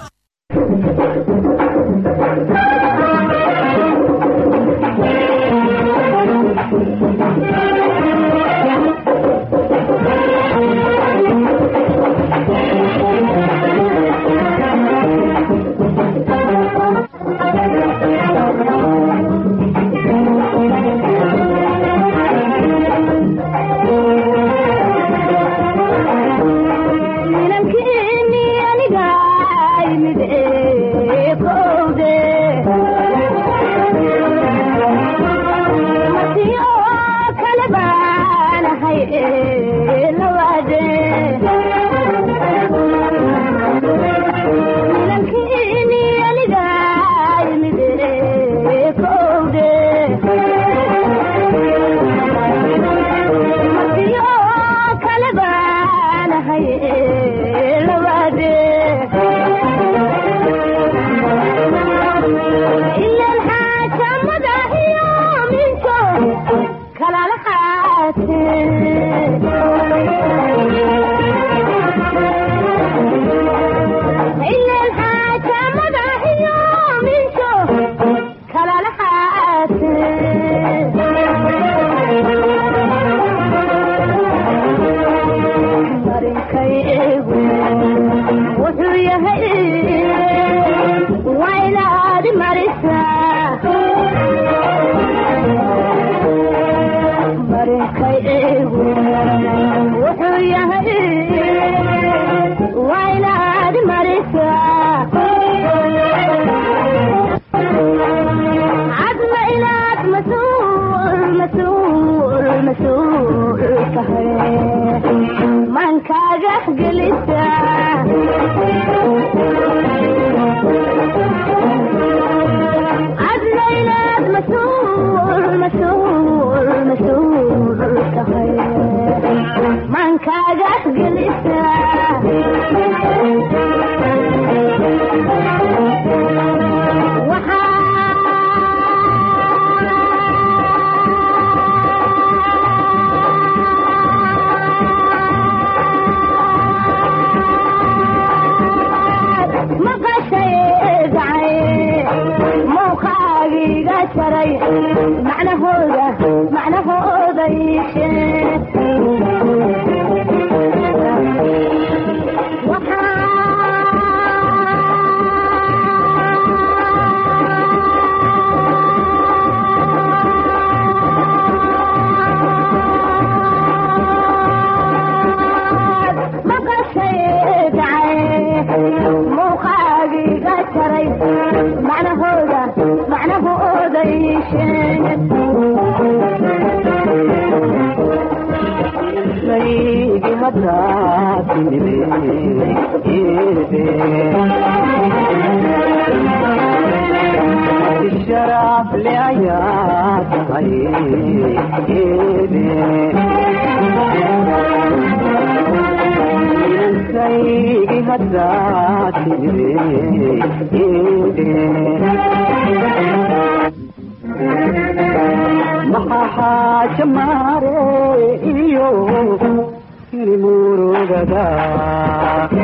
murugada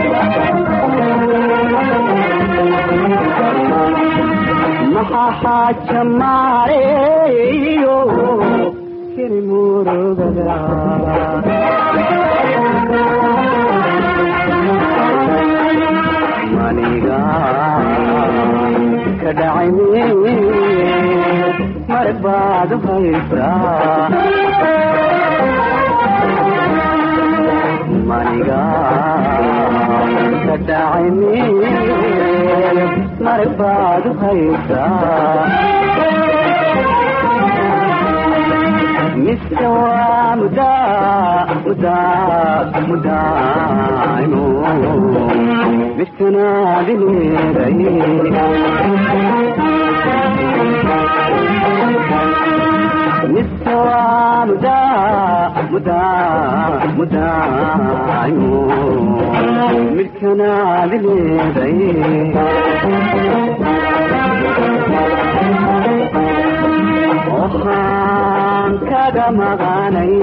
maxaa xaaja maareeyo kini murugada maniga ka dhacay marag baad haysaa maniga ka dhacay marag baad u haysaa mise waa mudaa mudaa mudaaymo midkanaadi leeday mise waa mudaa mudaa mudaaymo midkanaadi leeday waxaan kaga maqanay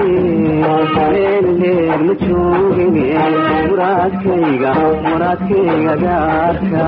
meel leer ma joogin muraadkayga muraadkayga gaarka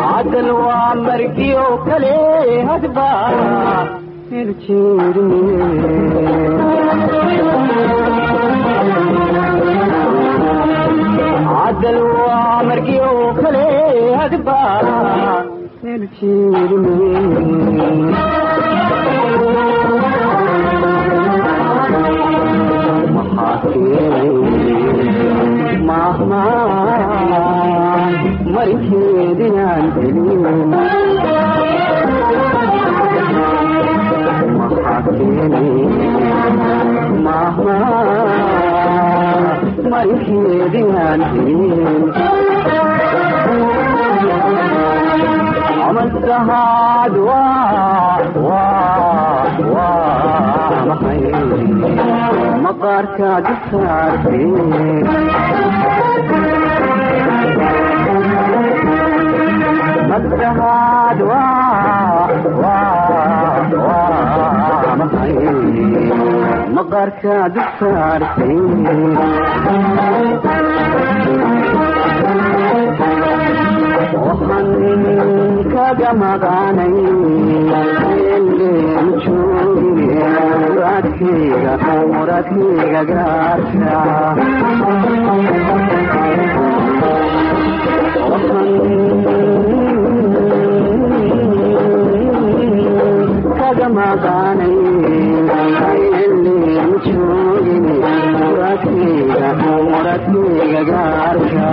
cadal waa margiyo kale hadba cadal waa margiyo kale hadba mahmaan marinkeedinaan helin marinkeedinaan malsahaad maxay maqaarkaad saarteen waxaan kaga maqaanay eleen joogin muradkeyga gaarka kaga maqaanay joogin muradkeyga muradkeyga gaarka